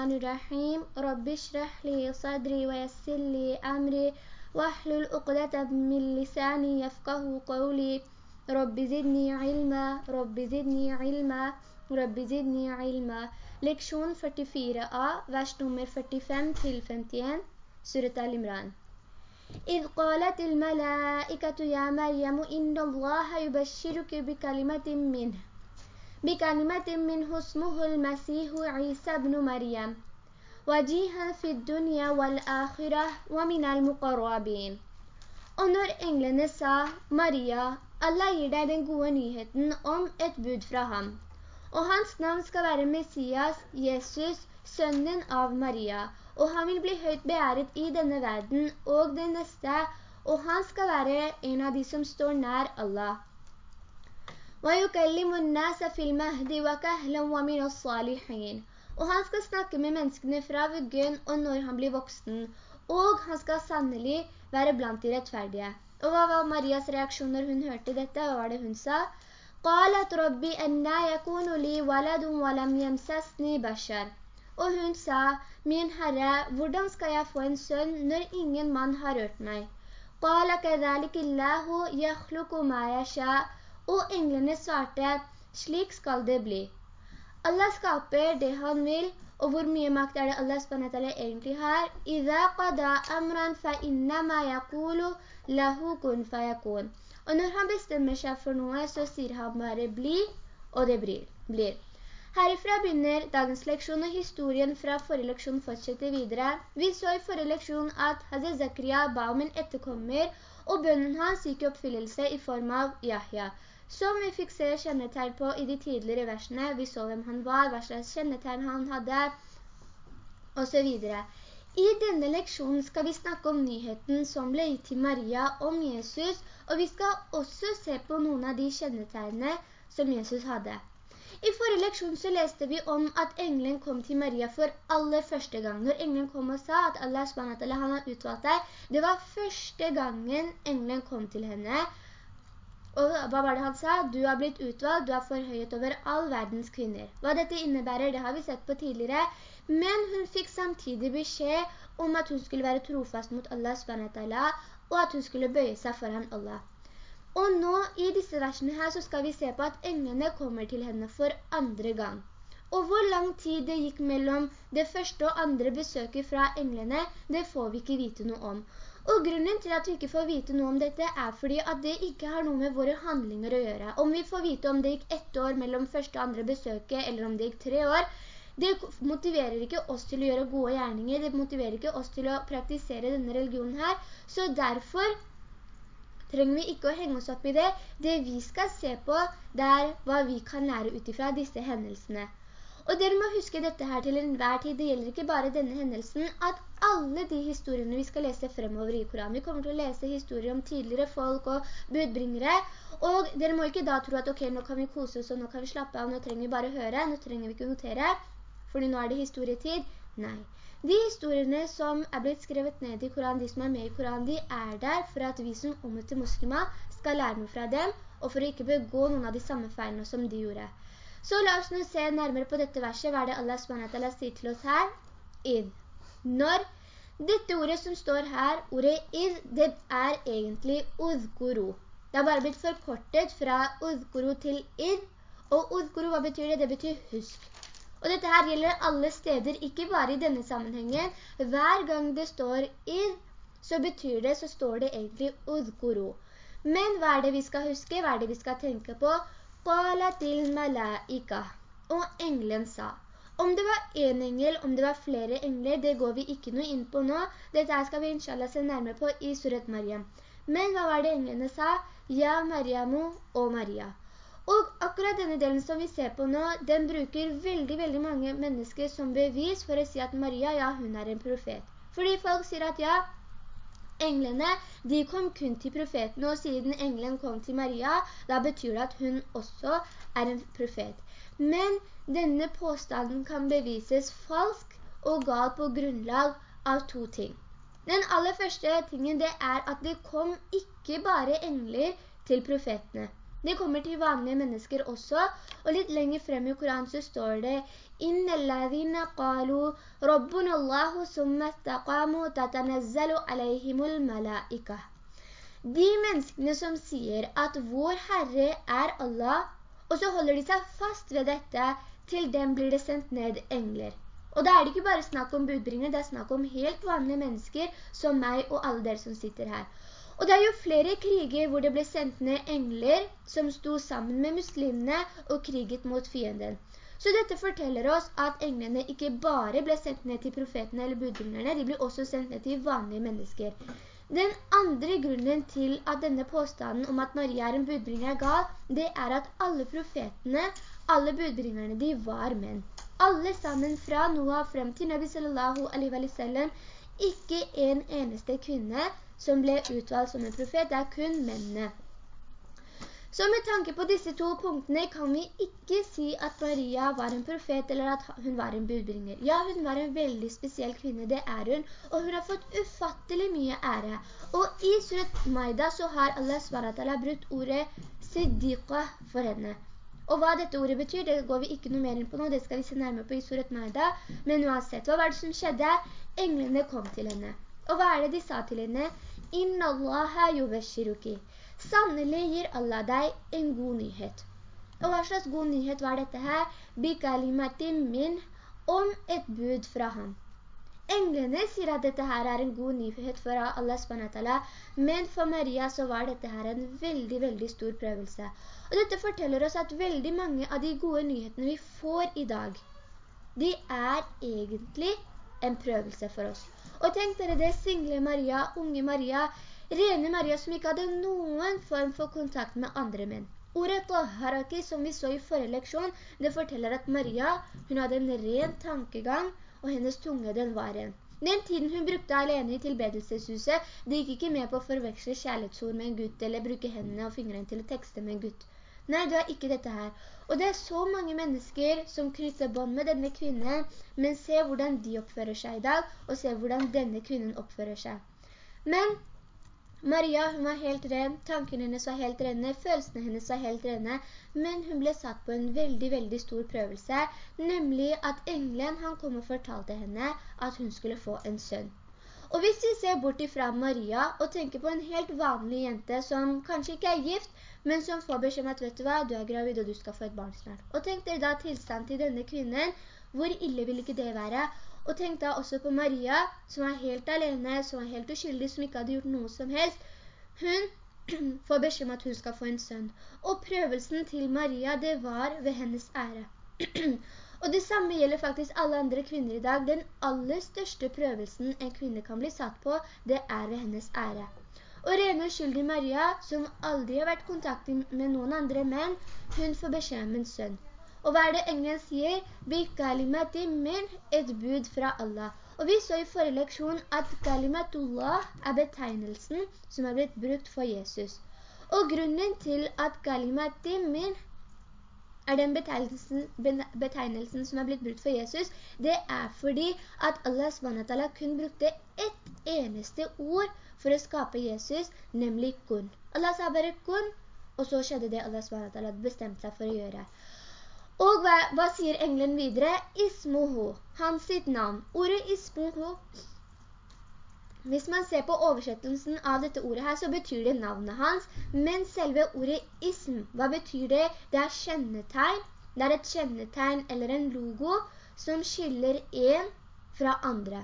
الرحمن الرحيم. رب اشرح لي صدري ويسر لي أمري. واحلل عقدة من لساني يفقه قولي. رب زدني علما. رب زدني علما. رب زدني علما. Leksjon 44a, vers nummer 45 til 51, Surat al-Imran. إذ قالت الملائكة يا مريم إن الله يبشرك بكلمة منه. بكلمة منه اسمه المسيح عيسى بن مريم وجيها في الدنيا والآخرة ومن المقربين Og når englene sa, Maria, Allah gir deg den gode nyheten om et bud fra ham. Og hans navn skal være Messias, Jesus, sønnen av Maria. Og han vil bli høyt beæret i denne verden og den neste, og han skal være en av de som står nær Allah. وَيُكَلِّمُ النَّاسَ فِي الْمَهْدِ وَكَهْلًا وَمِنَ الصَّالِحِينَ Og han skal snakke med menneskene fra vuggen og når han blir voksen. Og han skal sannelig være blant de rettferdige. Og hva var Marias reaksjon når hun hørte dette? Hva var det hun sa? قالت ربي أنا يكون لي ولد ولم يمسسني بشر Og hun sa, min herre, hvordan skal jeg få en sønn når ingen mann har rørt meg? قال كذلك الله يخلق ما يشاء og englene svarte, slik skal det bli. Allah skaper det han vil, og hvor mye makt er det Allah SWT egentlig har? «Iza qada amran fa innama yakulu lahu kun fa yakun». Og når han bestemmer seg for noe, så sier han bare «bli», og det blir. Herifra begynner dagens leksjon, og historien fra forrige leksjon fortsetter videre. Vi så i forrige leksjon at Hazret Zakaria ba om en etterkommer, og bønnen hans gikk i oppfyllelse i form av Yahya som vi fikk se kjennetegn på i de tidligere versene. Vi så hvem han var, hva slags kjennetegn han hadde, og så videre. I denne leksjonen skal vi snakke om nyheten som ble gitt til Maria om Jesus, og vi skal også se på noen av de kjennetegnene som Jesus hadde. I forrige leksjon så leste vi om at englen kom til Maria for aller første gang. Når englen kom og sa at Allah SWT han har utvalgt deg, det var første gangen englen kom til henne, og hva var det han sa? Du har blitt utvalgt, du har forhøyet over all verdens kvinner. Hva dette innebærer, det har vi sett på tidligere. Men hun fikk samtidig beskjed om at hun skulle være trofast mot Allah SWT, og at hun skulle bøye seg foran Allah. Og nå i disse versene her så skal vi se på at englene kommer til henne for andre gang. Og hvor lang tid det gikk mellom det første og andre besøket fra englene, det får vi ikke vite noe om. Og grunnen til at vi ikke får vite noe om dette er fordi at det ikke har noe med våre handlinger å gjøre. Om vi får vite om det gikk ett år mellom første og andre besøket, eller om det gikk tre år, det motiverer ikke oss til å gjøre gode gjerninger, det motiverer ikke oss til å praktisere denne religionen her. Så derfor trenger vi ikke å henge oss opp i det. Det vi skal se på, det er hva vi kan lære utifra disse hendelsene. Og dere må huske dette her til enhver tid, det gjelder ikke bare denne hendelsen, at alle de historiene vi skal lese fremover i Koranen, vi kommer til å lese historier om tidligere folk og budbringere, og dere må ikke da tro at ok, nå kan vi kose oss og nå kan vi slappe av, nå trenger vi bare høre, nå trenger vi ikke notere, fordi nå er det historietid. Nei. De historiene som er blitt skrevet ned i Koranen, de som er med i Koranen, de er der for at vi som omvendte muslimer skal lære noe fra dem, og for å ikke begå noen av de samme feilene som de gjorde. Så la oss nå se nærmere på dette verset. Hva er det Allah SWT sier til oss her? Id. Når dette ordet som står her, ordet id, det er egentlig udkuru. Det har bare blitt forkortet fra udkuru til id. Og udkuru, hva betyr det? Det betyr husk. Og dette her gjelder alle steder, ikke bare i denne sammenhengen. Hver gang det står id, så betyr det, så står det egentlig udkuru. Men hva er det vi skal huske? Hva er det vi skal tenke på? Og englen sa. Om det var en engel, om det var flere engler, det går vi ikke noe inn på nå. Dette skal vi inshallah se nærmere på i Surat Maryam. Men hva var det englene sa? Ja, Mariamu og Maria. Og akkurat denne delen som vi ser på nå, den bruker veldig, veldig mange mennesker som bevis for å si at Maria, ja, hun er en profet. Fordi folk sier at ja, englene, de kom kun til profeten, og siden englen kom til Maria, da betyr det at hun også er en profet. Men denne påstanden kan bevises falsk og galt på grunnlag av to ting. Den aller første tingen det er at det kom ikke bare engler til profetene. Det kommer til vanlige mennesker også, og litt lenger frem i Koran så står det «Inna alladhina qalu Rabbun Allahu summa istaqamu tatanazzalu alayhimul malaika». De menneskene som sier at vår Herre er Allah, og så holder de seg fast ved dette, til dem blir det sendt ned engler. Og da er det ikke bare snakk om budbringer, det er snakk om helt vanlige mennesker som meg og alle dere som sitter her. Og det er jo flere kriger hvor det ble sendt ned engler som sto sammen med muslimene og kriget mot fienden. Så dette forteller oss at englene ikke bare ble sendt ned til profetene eller budbringerne, de ble også sendt ned til vanlige mennesker. Den andre grunnen til at denne påstanden om at Maria er en budbringer er gal, det er at alle profetene, alle budbringerne, de var menn. Alle sammen fra Noah frem til Nabi sallallahu alaihi wa sallam, ikke en eneste kvinne som ble utvalgt som en profet, det er kun mennene. Så med tanke på disse to punktene kan vi ikke si at Maria var en profet eller at hun var en budbringer. Ja, hun var en veldig spesiell kvinne, det er hun, og hun har fått ufattelig mye ære. Og i Surat Maida så har Allah SWT brutt ordet Siddiqa for henne. Og hva dette ordet betyr, det går vi ikke noe mer inn på nå, det skal vi se nærmere på i Surat Maida. Men uansett, hva var det som skjedde? Englene kom til henne. Og hva er det de sa til henne? Inna Allaha yubashiruki. Sannelig gir Allah deg en god nyhet. Og hva slags god nyhet var dette her? Bikalimatim min om et bud fra ham. Englene sier at dette her er en god nyhet for Allah men for Maria så var dette her en veldig, veldig stor prøvelse. Og dette forteller oss at veldig mange av de gode nyhetene vi får i dag, de er egentlig en prøvelse for oss. Og tenk dere det, single Maria, unge Maria, Rene Maria som ikke hadde noen form for kontakt med andre menn. Ordet taharaki som vi så i forrige leksjon, det forteller at Maria, hun hadde en ren tankegang, og hennes tunge den var ren. Den tiden hun brukte alene i tilbedelseshuset, det gikk ikke med på å forveksle kjærlighetsord med en gutt, eller bruke hendene og fingrene til å tekste med en gutt. Nei, du har ikke dette her. Og det er så mange mennesker som krysser bånd med denne kvinnen, men se hvordan de oppfører seg i dag, og se hvordan denne kvinnen oppfører seg. Men Maria, hun var helt ren, tankene hennes var helt rene, følelsene hennes var helt rene, men hun ble satt på en veldig, veldig stor prøvelse, nemlig at englen, han kom og fortalte henne at hun skulle få en sønn. Og hvis vi ser bort ifra Maria og tenker på en helt vanlig jente som kanskje ikke er gift, men som får beskjed om at, vet du hva, du er gravid og du skal få et barn snart. Og tenk dere da tilstand til denne kvinnen, hvor ille vil ikke det være? Og tenk da også på Maria, som var helt alene, som var helt uskyldig, som ikke hadde gjort noe som helst. Hun får beskjed om at hun skal få en sønn. Og prøvelsen til Maria, det var ved hennes ære. og det samme gjelder faktisk alle andre kvinner i dag. Den aller største prøvelsen en kvinne kan bli satt på, det er ved hennes ære. Og rene og skyldig Maria, som aldri har vært i kontakt med noen andre menn, hun får beskjed om en sønn. Og hva er det engelen sier? Min, et bud fra Allah. Og vi så i forrige leksjon at kalimatullah er betegnelsen som er blitt brukt for Jesus. Og grunnen til at min er den betegnelsen, betegnelsen som er blitt brukt for Jesus, det er fordi at Allah SWT kun brukte ett eneste ord for å skape Jesus, nemlig kun. Allah sa bare kun, og så skjedde det Allah SWT bestemte seg for å gjøre. Og hva, hva sier englen videre? Ismoho, hans sitt navn. Ordet ismoho, hvis man ser på oversettelsen av dette ordet her, så betyr det navnet hans. Men selve ordet ism, hva betyr det? Det er kjennetegn. Det er et kjennetegn eller en logo som skiller en fra andre.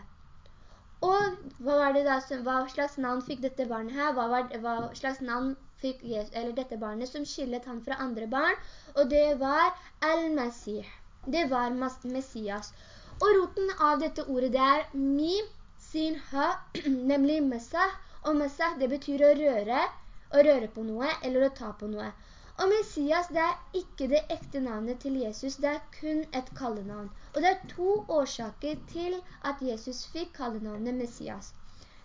Og hva da, hva slags navn fikk dette barnet her? Hva, var, hva slags navn fikk Jesus, eller dette barnet som skillet han fra andre barn, og det var Al-Masih. Det var Messias. Og roten av dette ordet det er mim, sin, ha, nemlig Messah. Og Messah det betyr å røre, å røre på noe, eller å ta på noe. Og Messias, det er ikke det ekte navnet til Jesus, det er kun et kallenavn. Og det er to årsaker til at Jesus fikk kallenavnet Messias.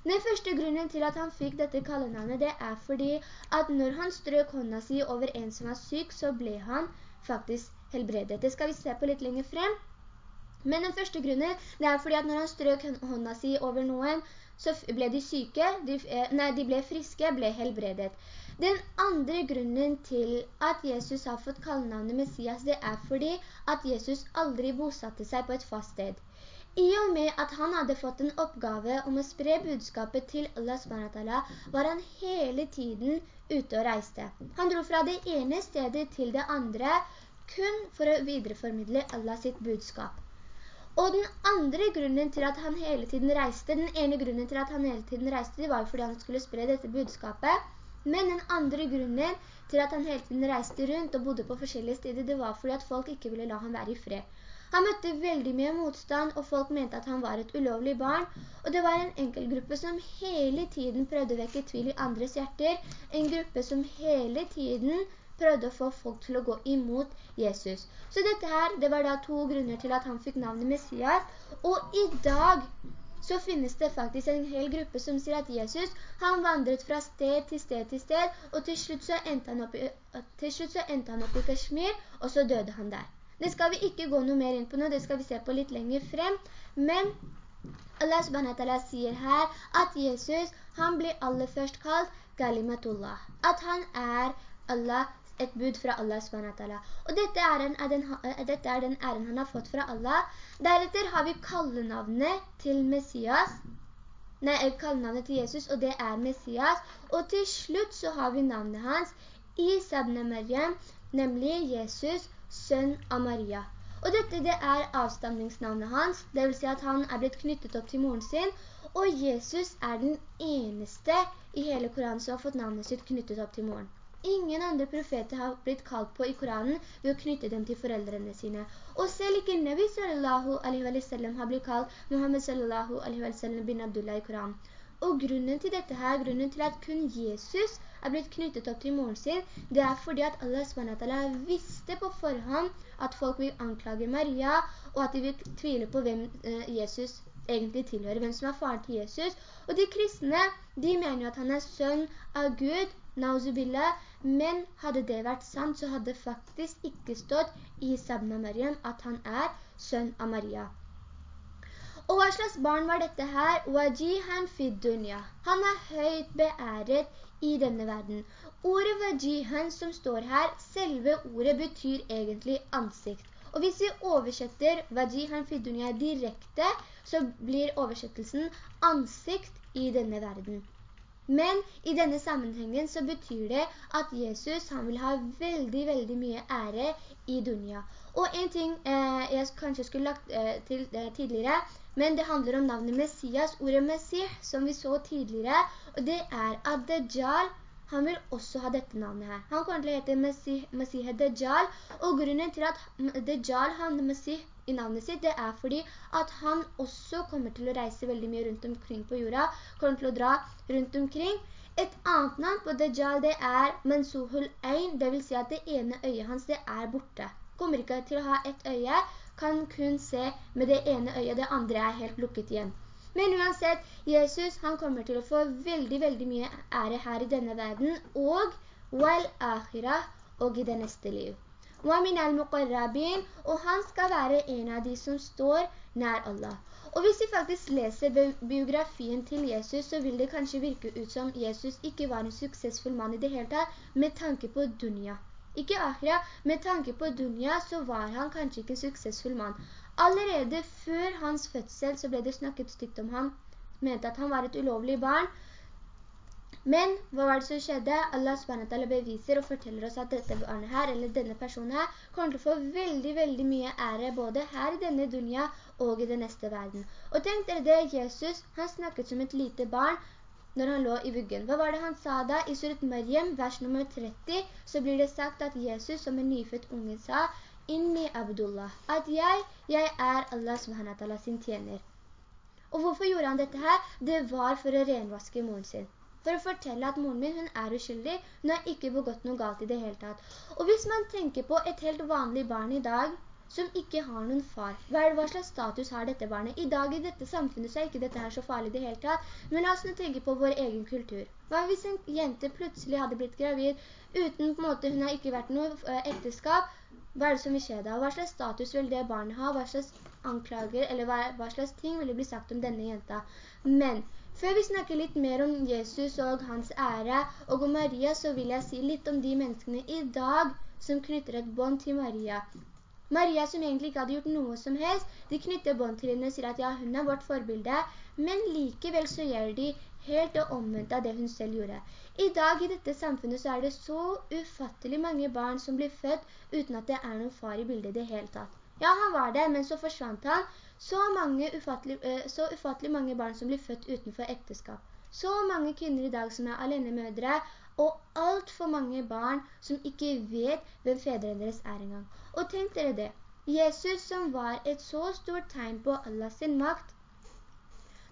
Den første grunnen til at han fikk dette kallenavnet, det er fordi at når han strøk hånda si over en som var syk, så ble han faktisk helbredet. Det skal vi se på litt lenger frem. Men den første grunnen, det er fordi at når han strøk hånda si over noen, så ble de syke, de, eh, nei, de ble friske, ble helbredet. Den andre grunnen til at Jesus har fått kallenavnet Messias, det er fordi at Jesus aldri bosatte seg på et fast sted. I og med at han hadde fått en oppgave om å spre budskapet til Allah var han hele tiden ute og reiste. Han dro fra det ene stedet til det andre, kun for å videreformidle Allah sitt budskap. Og den andre grunnen til at han hele tiden reiste, den ene grunnen til at han hele tiden reiste, det var fordi han skulle spre dette budskapet. Men den andre grunnen til at han hele tiden reiste rundt og bodde på forskjellige steder, det var fordi at folk ikke ville la han være i fred. Han møtte veldig mye motstand, og folk mente at han var et ulovlig barn. Og det var en enkel gruppe som hele tiden prøvde å vekke tvil i andres hjerter. En gruppe som hele tiden prøvde å få folk til å gå imot Jesus. Så dette her, det var da to grunner til at han fikk navnet Messias. Og i dag så finnes det faktisk en hel gruppe som sier at Jesus, han vandret fra sted til sted til sted, og til slutt så endte han opp i, endte han opp i Kashmir, og så døde han der. Det skal vi ikke gå noe mer inn på nå, det skal vi se på litt lenger frem, men Allah subhanahu sier her at Jesus, han blir aller først kalt Galimatullah, at han er Allah et bud fra Allah SWT. Og dette er, en, er den, dette er den æren han har fått fra Allah. Deretter har vi kallenavnet til Messias, nei, eh, kallenavnet til Jesus, og det er Messias. Og til slutt så har vi navnet hans, Isa ibn Maryam, nemlig Jesus, sønn av Maria. Og dette det er avstamningsnavnet hans, det vil si at han er blitt knyttet opp til moren sin, og Jesus er den eneste i hele Koranen som har fått navnet sitt knyttet opp til moren. Ingen andre profeter har blitt kalt på i Koranen ved å knytte dem til foreldrene sine. Og selv ikke Nabi sallallahu alaihi wa sallam har blitt kalt Muhammad sallallahu alaihi wa sallam bin Abdullah i Koranen. Og grunnen til dette her, grunnen til at kun Jesus er blitt knyttet opp til moren sin, det er fordi at Allah SWT visste på forhånd at folk vil anklage Maria, og at de vil tvile på hvem eh, Jesus egentlig tilhører, hvem som er faren til Jesus. Og de kristne, de mener at han er sønn av Gud, Nauzubillah, men hadde det vært sant, så hadde faktisk ikke stått i Sabna Mariam at han er sønn av Maria. Og hva slags barn var dette her? Wajihan fiddunya. Han er høyt beæret i denne verden. Ordet wajihan som står her, selve ordet betyr egentlig ansikt. Og hvis vi oversetter wajihan fi dunya direkte, så blir oversettelsen ansikt i denne verden. Men i denne sammenhengen så betyr det at Jesus han vil ha veldig, veldig mye ære i dunya. Og en ting eh, jeg kanskje skulle lagt eh, til eh, tidligere, men det handler om navnet Messias, ordet messih, som vi så tidligere, og det er at Dajjal, han vil også ha dette navnet her. Han kommer til å hete Messiah Dajjal, og grunnen til at Dajjal har Messiah i navnet sitt, det er fordi at han også kommer til å reise veldig mye rundt omkring på jorda, kommer til å dra rundt omkring. Et annet navn på Dajjal det er Mensuhul Ein, det vil si at det ene øyet hans det er borte. Kommer ikke til å ha et øye, kan kun se med det ene øyet, det andre er helt lukket igjen. Men uansett, Jesus han kommer til å få veldig, veldig mye ære her i denne verden, og wal-akhirah, og i det neste liv. Wamin al-muqarrabin, og han skal være en av de som står nær Allah. Og hvis vi faktisk leser biografien til Jesus, så vil det kanskje virke ut som Jesus ikke var en suksessfull mann i det hele tatt, med tanke på dunya. Ikke akkurat, med tanke på dunya så var han kanskje ikke en suksessfull mann. Allerede før hans fødsel så ble det snakket stygt om han, mente at han var et ulovlig barn, men hva var det som skjedde? Allah SWT beviser og forteller oss at dette barnet her, eller denne personen her, kommer til å få veldig, veldig mye ære, både her i denne dunja og i den neste verden. Og tenk dere det, Jesus, han snakket som et lite barn, når han lå i vuggen. Hva var det han sa da? I surat Maryam, vers nummer 30, så blir det sagt at Jesus som en nyfødt unge sa, «Inni Abdullah», at jeg, jeg er Allah SWT sin tjener. Og hvorfor gjorde han dette her? Det var for å renvaske moren sin for å fortelle at moren min, hun er uskyldig, hun har ikke begått noe galt i det hele tatt. Og hvis man tenker på et helt vanlig barn i dag, som ikke har noen far. Hva, slags status har dette barnet? I dag i dette samfunnet så er ikke dette her så farlig det hele tatt. Men la oss nå tenke på vår egen kultur. Hva hvis en jente plutselig hadde blitt gravid uten på en måte, hun har ikke vært noe eh, ekteskap? Hva er det som vil skje da? Hva slags status vil det barnet ha? Hva slags anklager, eller hva, hva slags ting vil det bli sagt om denne jenta. Men før vi snakker litt mer om Jesus og hans ære og om Maria, så vil jeg si litt om de menneskene i dag som knytter et bånd til Maria. Maria som egentlig ikke hadde gjort noe som helst, de knytter bånd til henne og sier at ja, hun er vårt forbilde, men likevel så gjør de helt det omvendt av det hun selv gjorde. I dag i dette samfunnet så er det så ufattelig mange barn som blir født uten at det er noen far i bildet i det hele tatt. Ja, han var det, men så forsvant han. Så, ufattelig, eh, så ufattelig mange barn som blir født utenfor ekteskap. Så mange kvinner i dag som er alene mødre, og alt for mange barn som ikke vet hvem fedrene deres er engang. Og tenk dere det, Jesus som var et så stort tegn på Allahs makt,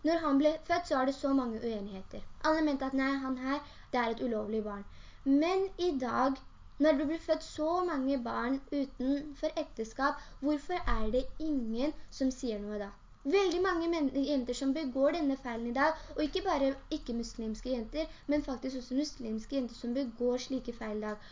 når han ble født så var det så mange uenigheter. Alle mente at nei, han her, det er et ulovlig barn. Men i dag, når det blir født så mange barn utenfor ekteskap, hvorfor er det ingen som sier noe da? Veldig mange jenter som begår denne feilen i dag, og ikke bare ikke-muslimske jenter, men faktisk også muslimske jenter som begår slike feil i dag.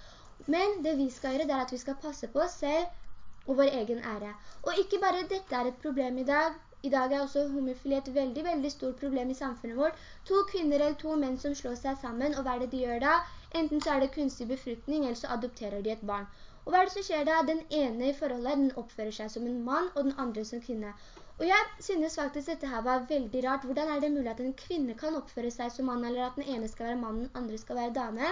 Men det vi skal gjøre, det er at vi skal passe på oss selv og vår egen ære. Og ikke bare dette er et problem i dag, i dag er også homofili et veldig, veldig stort problem i samfunnet vårt. To kvinner eller to menn som slår seg sammen, og hva er det de gjør da? Enten så er det kunstig befruktning, eller så adopterer de et barn. Og hva er det som skjer da? Den ene i forholdet, den oppfører seg som en mann, og den andre som kvinne. Og jeg synes faktisk dette her var veldig rart. Hvordan er det mulig at en kvinne kan oppføre seg som mann, eller at den ene skal være mann, den andre skal være dame?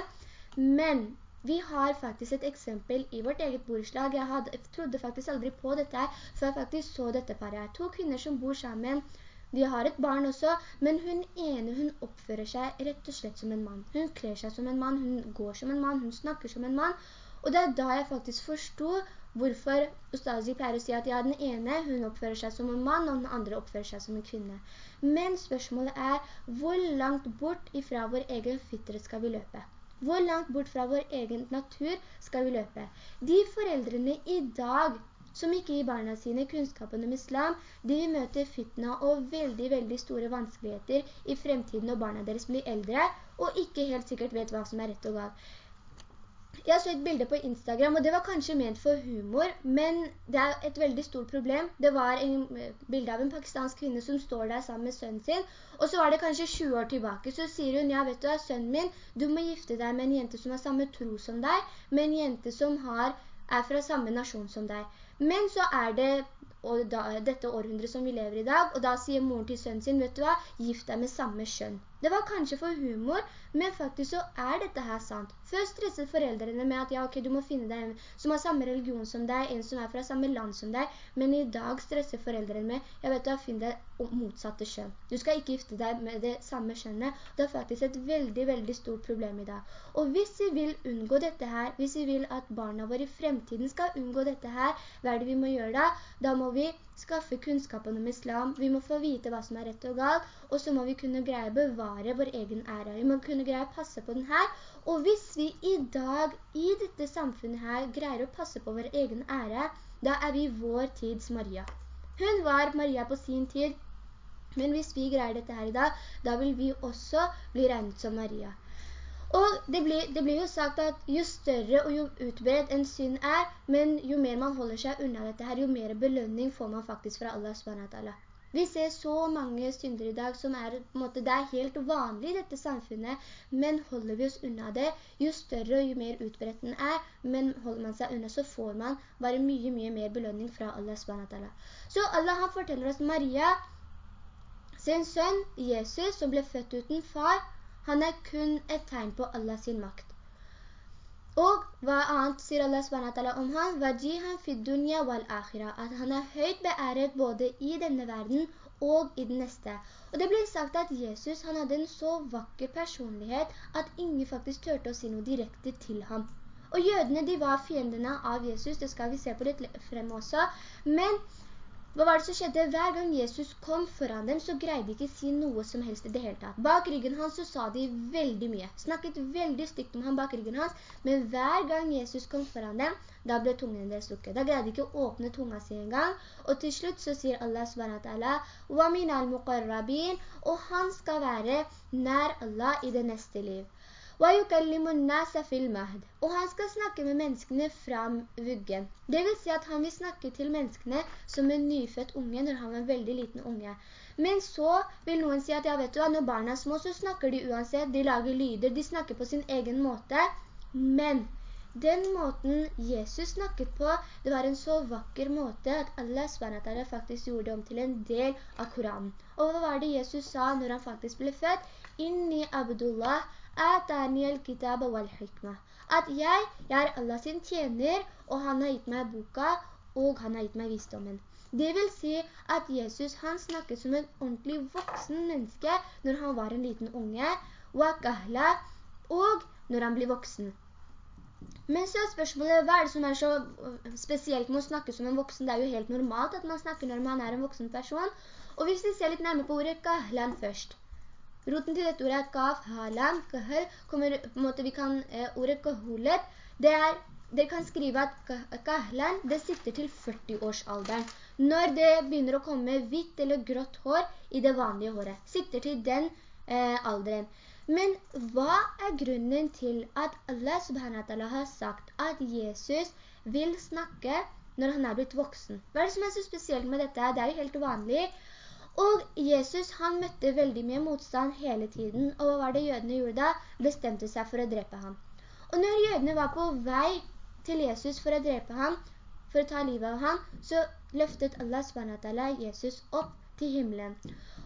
Men vi har faktisk et eksempel i vårt eget bordslag. Jeg, hadde, jeg trodde faktisk aldri på dette her, før jeg faktisk så dette paret. To kvinner som bor sammen, de har et barn også, men hun ene, hun oppfører seg rett og slett som en mann. Hun kler seg som en mann, hun går som en mann, hun snakker som en mann. Og det er da jeg faktisk forstod hvorfor Ustazi pleier å si at ja, den ene, hun oppfører seg som en mann, og den andre oppfører seg som en kvinne. Men spørsmålet er, hvor langt bort ifra vår egen fytter skal vi løpe? Hvor langt bort fra vår egen natur skal vi løpe? De foreldrene i dag som ikke gir barna sine kunnskapen om islam, de vil møte fitna og veldig, veldig store vanskeligheter i fremtiden når barna deres blir eldre, og ikke helt sikkert vet hva som er rett og galt. Jeg så et bilde på Instagram, og det var kanskje ment for humor, men det er et veldig stort problem. Det var en eh, bilde av en pakistansk kvinne som står der sammen med sønnen sin, og så var det kanskje 20 år tilbake, så sier hun, ja vet du, sønnen min, du må gifte deg med en jente som har samme tro som deg, med en jente som har, er fra samme nasjon som deg. Men så er det da, dette århundret som vi lever i dag, og da sier moren til sønnen sin, vet du hva, gift deg med samme skjønn. Det var kanskje for humor, men faktisk så er dette her sant. Før stresset foreldrene med at ja, ok, du må finne deg en som har samme religion som deg, en som er fra samme land som deg, men i dag stresser foreldrene med, jeg vet du, finn deg motsatte kjønn. Du skal ikke gifte deg med det samme kjønnet. Det er faktisk et veldig, veldig stort problem i dag. Og hvis vi vil unngå dette her, hvis vi vil at barna våre i fremtiden skal unngå dette her, hva er det vi må gjøre da? Da må vi skaffe kunnskapen om islam, vi må få vite hva som er rett og galt, og så må vi kunne greie å bevare vår egen ære. Vi må kunne greie å passe på den her, og hvis vi i dag, i dette samfunnet her, greier å passe på vår egen ære, da er vi vår tids Maria. Hun var Maria på sin tid, men hvis vi greier dette her i dag, da vil vi også bli regnet som Maria. Og det blir, det blir, jo sagt at jo større og jo utbredt en synd er, men jo mer man holder seg unna dette her, jo mer belønning får man faktisk fra Allah SWT. Vi ser så mange synder i dag som er, måte, det er helt vanlig i dette samfunnet, men holder vi oss unna det, jo større og jo mer utbredt den er, men holder man seg unna, så får man bare mye, mye mer belønning fra Allah SWT. Så Allah han forteller oss Maria, sin sønn Jesus, som ble født uten far, han er kun et tegn på Allah sin makt. Og hva annet sier Allah SWT om han? «Vajihan fi dunya wal akhira», at han er høyt beæret både i denne verden og i den neste. Og det blir sagt at Jesus han hadde en så vakker personlighet at ingen faktisk tørte å si noe direkte til ham. Og jødene de var fiendene av Jesus, det skal vi se på litt frem også. Men hva var det som skjedde? Hver gang Jesus kom foran dem, så greide de ikke si noe som helst i det hele tatt. Bak ryggen hans så sa de veldig mye. Snakket veldig stygt om ham bak ryggen hans, men hver gang Jesus kom foran dem, da ble tungen deres lukket. Da greide de ikke å åpne tunga si engang. Og til slutt så sier Allah subhanahu wa ta'ala, Og han skal være nær Allah i det neste liv. Og han skal snakke med menneskene fra vuggen. Det vil si at han vil snakke til menneskene som en nyfødt unge når han var en veldig liten unge. Men så vil noen si at ja, vet du hva, når barna er små så snakker de uansett, de lager lyder, de snakker på sin egen måte. Men den måten Jesus snakket på, det var en så vakker måte at Allah SWT faktisk gjorde det om til en del av Koranen. Og hva var det Jesus sa når han faktisk ble født? Inni Abdullah atani al-kitaba wal-hikma. At jeg, jeg er Allah sin tjener, og han har gitt meg boka, og han har gitt meg visdommen. Det vil si at Jesus han snakket som en ordentlig voksen menneske når han var en liten unge, og når han blir voksen. Men så er spørsmålet, hva er det som er så spesielt med å snakke som en voksen? Det er jo helt normalt at man snakker når man er en voksen person. Og hvis vi ser litt nærmere på ordet «gahlan» først, Roten til dette ordet er kaf, halan, kahal, kommer på en måte, vi kan, eh, ordet kaholet. det er, dere kan skrive at kahlan, det sikter til 40-årsalderen. Når det begynner å komme hvitt eller grått hår i det vanlige håret, sikter til den eh, alderen. Men hva er grunnen til at Allah subhanahu har sagt at Jesus vil snakke når han er blitt voksen? Hva er det som er så spesielt med dette? Det er jo helt vanlig og Jesus han møtte veldig mye motstand hele tiden, og hva var det jødene gjorde da? Bestemte seg for å drepe ham. Og når jødene var på vei til Jesus for å drepe ham, for å ta livet av ham, så løftet Allah SWT Jesus opp til himmelen.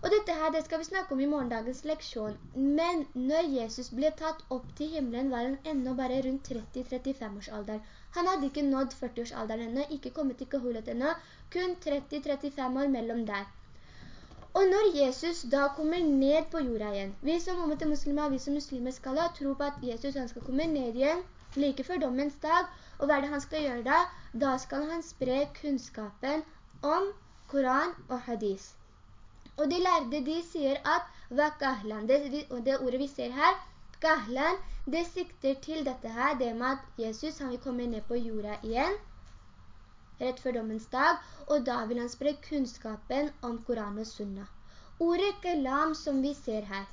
Og dette her, det skal vi snakke om i morgendagens leksjon. Men når Jesus ble tatt opp til himmelen, var han enda bare rundt 30-35 års alder. Han hadde ikke nådd 40 års alderen enda, ikke kommet til Kahulet enda, kun 30-35 år mellom der. Og når Jesus da kommer ned på jorda igjen, vi som om til muslimer, vi som muslimer skal ha tro på at Jesus han skal komme ned igjen like før dommens dag, og hva er det han skal gjøre da? Da skal han spre kunnskapen om Koran og Hadis. Og de lærde, de sier at vakahlan, det, det ordet vi ser her, kahlan, det sikter til dette her, det med at Jesus han vil komme ned på jorda igjen, rett før dommens dag, og da vil han spre kunnskapen om Koran og Sunna. Ordet kalam som vi ser her.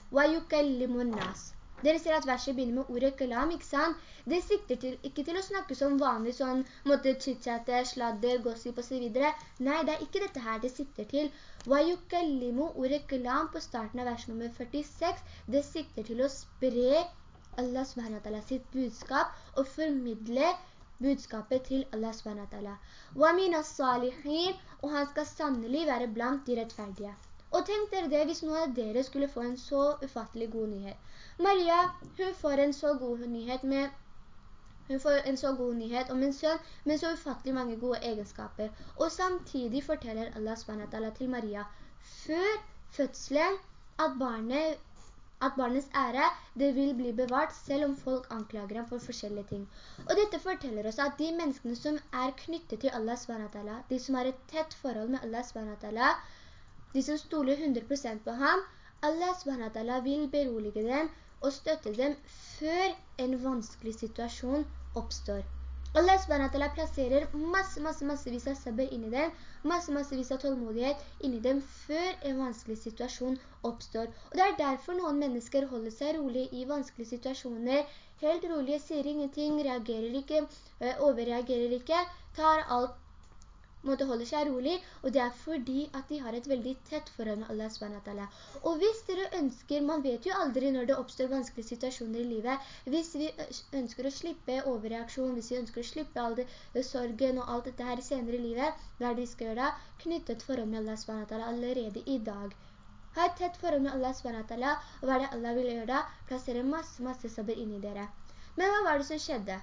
Dere ser at verset begynner med ordet kalam, ikke sant? Det sikter til, ikke til å snakke som vanlig, sånn måtte chitchatte, sladder, gossip og så videre. Nei, det er ikke dette her det sikter til. Wayukallimu, ordet kalam på starten av vers nummer 46, det sikter til å spre Allah sitt budskap og formidle budskapet til Allah SWT. Og han skal sannelig være blant de rettferdige. Og tenk dere det hvis noen av dere skulle få en så ufattelig god nyhet. Maria, hun får en så god nyhet med hun får en så god nyhet om en sønn med så ufattelig mange gode egenskaper. Og samtidig forteller Allah SWT til Maria før fødselen at barnet at barnets ære, det vil bli bevart selv om folk anklager ham for forskjellige ting. Og dette forteller oss at de menneskene som er knyttet til Allah SWT, de som har et tett forhold med Allah SWT, de som stoler 100% på ham, Allah SWT vil berolige dem og støtte dem før en vanskelig situasjon oppstår. Allah SWT plasserer masse, masse, massevis av sabber inni dem, masse, massevis av tålmodighet inni dem før en vanskelig situasjon oppstår. Og det er derfor noen mennesker holder seg rolig i vanskelige situasjoner, helt rolige, sier ingenting, reagerer ikke, overreagerer ikke, tar alt måte holde seg rolig, og det er fordi at de har et veldig tett forhold med Allah SWT. Og hvis dere ønsker, man vet jo aldri når det oppstår vanskelige situasjoner i livet, hvis vi ønsker å slippe overreaksjon, hvis vi ønsker å slippe all det, sorgen og alt dette her senere i livet, hva er det vi skal gjøre da? Knytte et forhold med Allah SWT allerede i dag. Ha et tett forhold med Allah SWT, og hva er det Allah vil gjøre da? Plassere masse, masse sabber inni dere. Men hva var det som skjedde?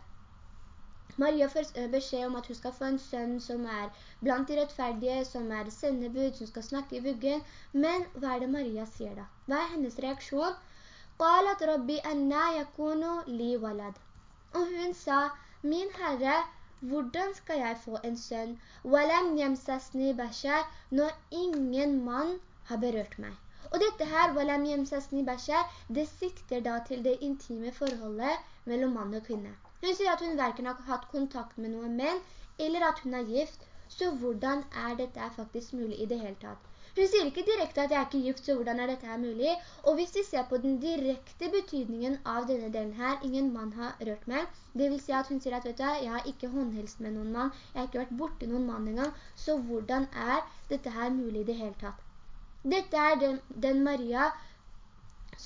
Maria får eh, beskjed om at hun skal få en sønn som er blant de rettferdige, som er sendebud, som skal snakke i vuggen. Men hva er det Maria sier da? Hva er hennes reaksjon? «Qalat rabbi anna yakunu li walad». Og hun sa, «Min herre, hvordan skal jeg få en sønn? Walam yamsasni bashar, når ingen mann har berørt meg». Og dette her, «Walam yamsasni bashar», det sikter da til det intime forholdet mellom mann og kvinne. Hun sier at hun hverken har hatt kontakt med noen menn, eller at hun er gift. Så hvordan er dette faktisk mulig i det hele tatt? Hun sier ikke direkte at jeg er ikke gift, så hvordan er dette mulig? Og hvis vi ser på den direkte betydningen av denne delen her, ingen mann har rørt meg, det vil si at hun sier at, vet du, jeg har ikke håndhelst med noen mann, jeg har ikke vært borte noen mann engang, så hvordan er dette her mulig i det hele tatt? Dette er den, den Maria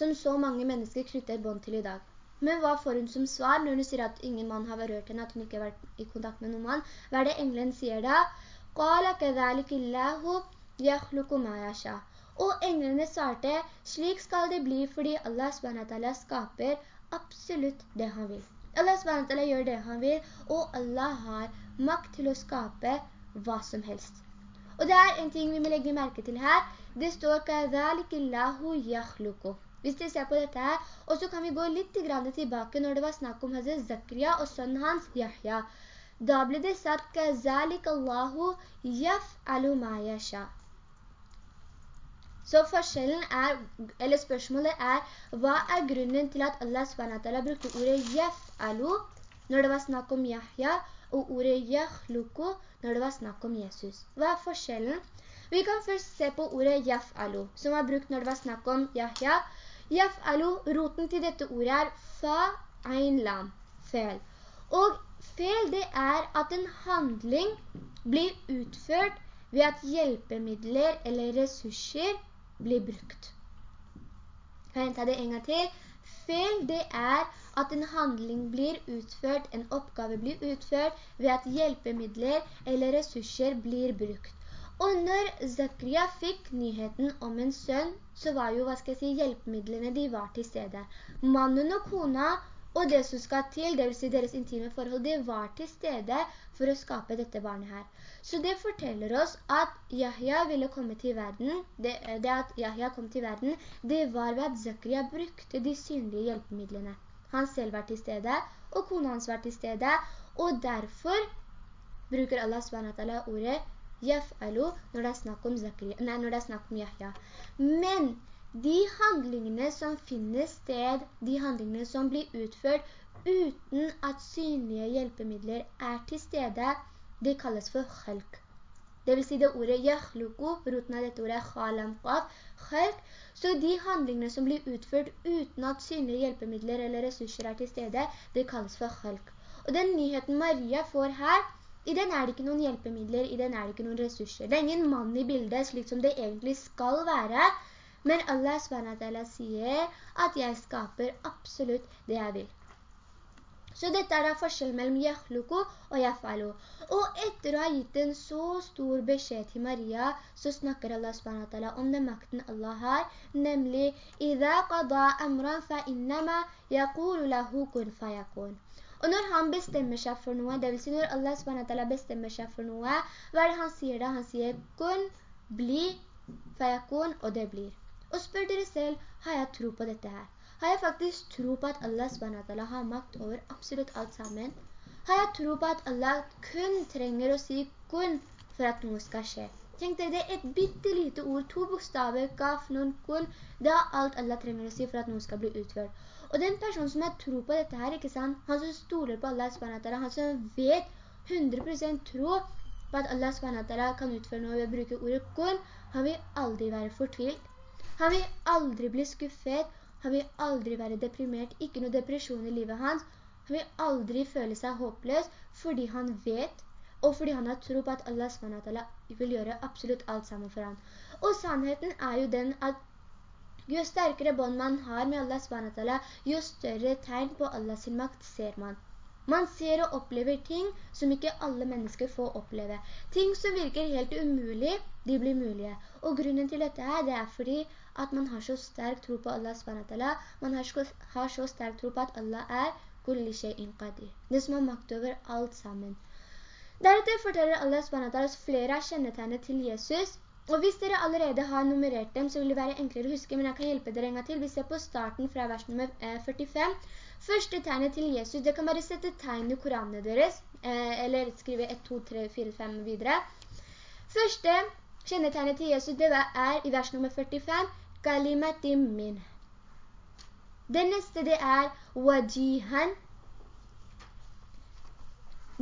som så mange mennesker knytter bånd til i dag. Men hva får hun som svar når hun sier at ingen mann har rørt henne, at hun ikke har vært i kontakt med noen mann? Hva er det engelen sier da? Og englene svarte, slik skal det bli fordi Allah SWT skaper absolutt det han vil. Allah SWT gjør det han vil, og Allah har makt til å skape hva som helst. Og det er en ting vi må legge merke til her. Det står «Kadhalik Allahu yakhluku». Hvis dere ser på dette her, og så kan vi gå litt tilbake når det var snakk om Hazret Zakria og sønnen hans, Yahya. Da ble det sagt «Kazalik Allahu yaf'alu ma yasha». Så forskjellen er, eller spørsmålet er, hva er grunnen til at Allah SWT brukte ordet «yaf'alu» når det var snakk om Yahya, og ordet «yakhluku» når det var snakk om Jesus? Hva er forskjellen? Vi kan først se på ordet «yaf'alu», som var brukt når det var snakk om Yahya. «Yaf'alu», roten til dette ordet er «fa-ein lam», fel. Og fel det er at en handling blir utført ved at hjelpemidler eller ressurser blir brukt. Kan jeg ta det en gang til? Fel det er at en handling blir utført, en oppgave blir utført ved at hjelpemidler eller ressurser blir brukt. Og når Zakaria fikk nyheten om en sønn, så var jo, hva skal jeg si, hjelpemidlene de var til stede. Mannen og kona og det som skal til, det vil si deres intime forhold, det var til stede for å skape dette barnet her. Så det forteller oss at Yahya ville komme til verden, det, det at Yahya kom til verden, det var ved at Zakaria brukte de synlige hjelpemidlene. Han selv var til stede, og kona hans var til stede, og derfor bruker Allah SWT ordet «Yaf'alu» når det er snakk om, Zakaria, nei, når det er snakk om Yahya. Men de handlingene som finner sted, de handlingene som blir utført uten at synlige hjelpemidler er til stede, det kalles for khalq. Det vil si det ordet yakhluku, roten av dette ordet er khalamqaf, khalq. Så de handlingene som blir utført uten at synlige hjelpemidler eller ressurser er til stede, det kalles for khalq. Og den nyheten Maria får her, i den er det ikke noen hjelpemidler, i den er det ikke noen ressurser. Det er ingen mann i bildet, slik som det egentlig skal være, men Allah SWT sier at jeg skaper absolutt det jeg vil. Så dette er da forskjellen mellom Yahluku og yafalu. Og etter å ha gitt en så stor beskjed til Maria, så snakker Allah SWT om den makten Allah har, nemlig «Idha qada amran fa innama yakulu lahu kun fayakun». Og når han bestemmer seg for noe, det vil si når Allah SWT bestemmer seg for noe, hva er det han sier da? Han sier «kun», «bli», «fayakun», og det blir. Og spør dere selv, har jeg tro på dette her? Har jeg faktisk tro på at Allah SWT har makt over absolutt alt sammen? Har jeg tro på at Allah kun trenger å si kun for at noe skal skje? Tenk dere, det er et bitte lite ord, to bokstaver, kaf, nun, kun. Det er alt Allah trenger å si for at noe skal bli utført. Og den personen som har tro på dette her, ikke sant? Han som stoler på Allah SWT, han som vet 100% tro på at Allah SWT kan utføre noe ved å bruke ordet kun, han vil aldri være fortvilt. Han vil aldri bli skuffet, han vil aldri være deprimert, ikke noe depresjon i livet hans. Han vil aldri føle seg håpløs, fordi han vet, og fordi han har tro på at Allah SWT vil gjøre absolutt alt sammen for han. Og sannheten er jo den at jo sterkere bånd man har med Allah SWT, jo større tegn på Allahs makt ser man. Man ser og opplever ting som ikke alle mennesker får oppleve. Ting som virker helt umulig, de blir mulige. Og grunnen til dette her, det er fordi at man har så sterk tro på Allah SWT. Man har så, sterk tro på at Allah er kulli shay'in. Det som har makt over alt sammen. Deretter forteller Allah SWT flere av kjennetegnene til Jesus. Og hvis dere allerede har nummerert dem, så vil det være enklere å huske, men jeg kan hjelpe dere en gang til. Vi ser på starten fra vers nummer 45. Eh, Første tegnet til Jesus, det kan bare sette tegn i koranene deres, eh, eller skrive 1, 2, 3, 4, 5 videre. Første kjennetegnet til Jesus, det er i vers nummer 45, kalimatim min. Det neste det er wajihan.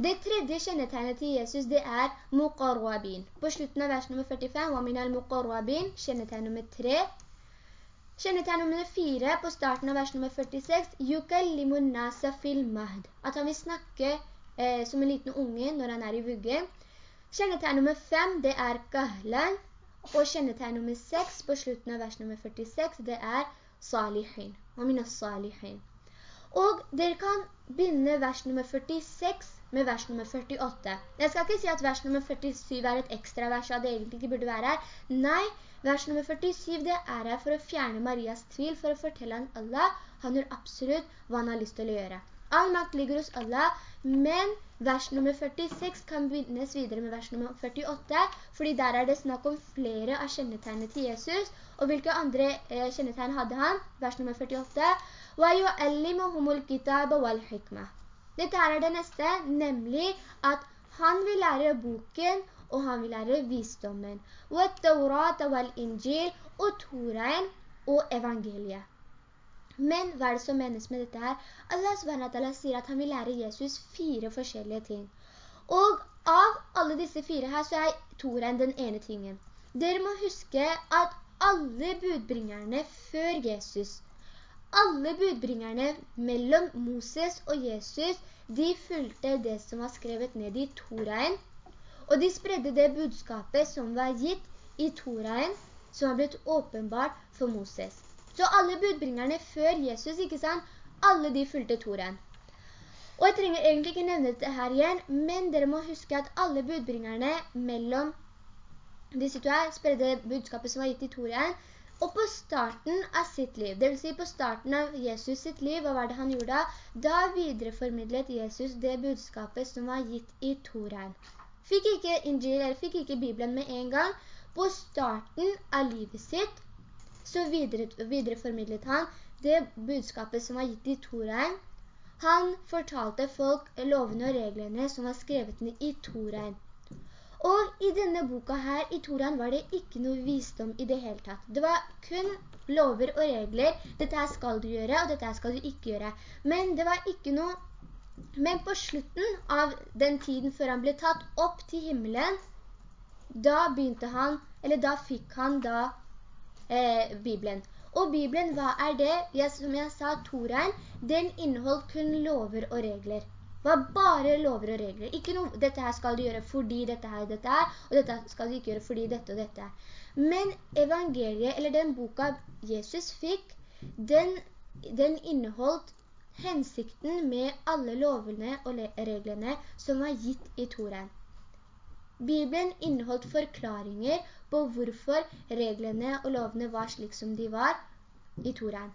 Det tredje kjennetegnet til Jesus, det er muqarwabin. På slutten av vers nummer 45, wa min al-muqarwabin, kjennetegn nummer 3. Kjennetegn nummer 4, på starten av vers nummer 46, yukallimun nasa fil mahd. At han vil snakke eh, som en liten unge når han er i vugge. Kjennetegn nummer 5, det er kahlan. Og kjennetegn nummer 6, på slutten av vers nummer 46, det er salihin. Wa min al-salihin. Og dere kan begynne vers nummer 46 med vers nummer 48. Jeg skal ikke si at vers nummer 47 er et ekstra vers, og det egentlig ikke burde være her. Nei, vers nummer 47 det er her for å fjerne Marias tvil, for å fortelle han Allah, han gjør absolutt hva han har lyst til å gjøre. All makt ligger hos Allah, men vers nummer 46 kan begynnes videre med vers nummer 48, fordi der er det snakk om flere av kjennetegnene til Jesus. Og hvilke andre eh, kjennetegn hadde han? Vers nummer 48. Dette er det neste, nemlig at han vil lære boken, og han vil lære visdommen. Og Toraen og evangeliet. Men hva er det som menes med dette her? Allah SWT sier at han vil lære Jesus fire forskjellige ting. Og av alle disse fire her, så er Toraen den ene tingen. Dere må huske at alle budbringerne før Jesus, alle budbringerne mellom Moses og Jesus, de fulgte det som var skrevet ned i Toraen, og de spredde det budskapet som var gitt i Toraen, som var blitt åpenbart for Moses. Så alle budbringerne før Jesus, ikke sant? Alle de fulgte Toraen. Og jeg trenger egentlig ikke nevne dette her igjen, men dere må huske at alle budbringerne mellom disse to her spredde budskapet som var gitt i Toraen, og på starten av sitt liv, det vil si på starten av Jesus sitt liv, hva var det han gjorde da? Da videreformidlet Jesus det budskapet som var gitt i Torein. Fikk ikke Injil, eller fikk ikke Bibelen med en gang. På starten av livet sitt, så videre, videreformidlet han det budskapet som var gitt i Torein. Han fortalte folk lovene og reglene som var skrevet i Toraen. Og i denne boka her, i Toran, var det ikke noe visdom i det hele tatt. Det var kun lover og regler. Dette her skal du gjøre, og dette her skal du ikke gjøre. Men det var ikke noe... Men på slutten av den tiden før han ble tatt opp til himmelen, da begynte han, eller da fikk han da eh, Bibelen. Og Bibelen, hva er det? Ja, som jeg sa, Toran, den inneholdt kun lover og regler var bare lover og regler. Ikke noe, dette her skal du gjøre fordi dette her dette her, og dette skal du ikke gjøre fordi dette og dette. Men evangeliet, eller den boka Jesus fikk, den, den inneholdt hensikten med alle lovene og reglene som var gitt i Toren. Bibelen inneholdt forklaringer på hvorfor reglene og lovene var slik som de var i Toren.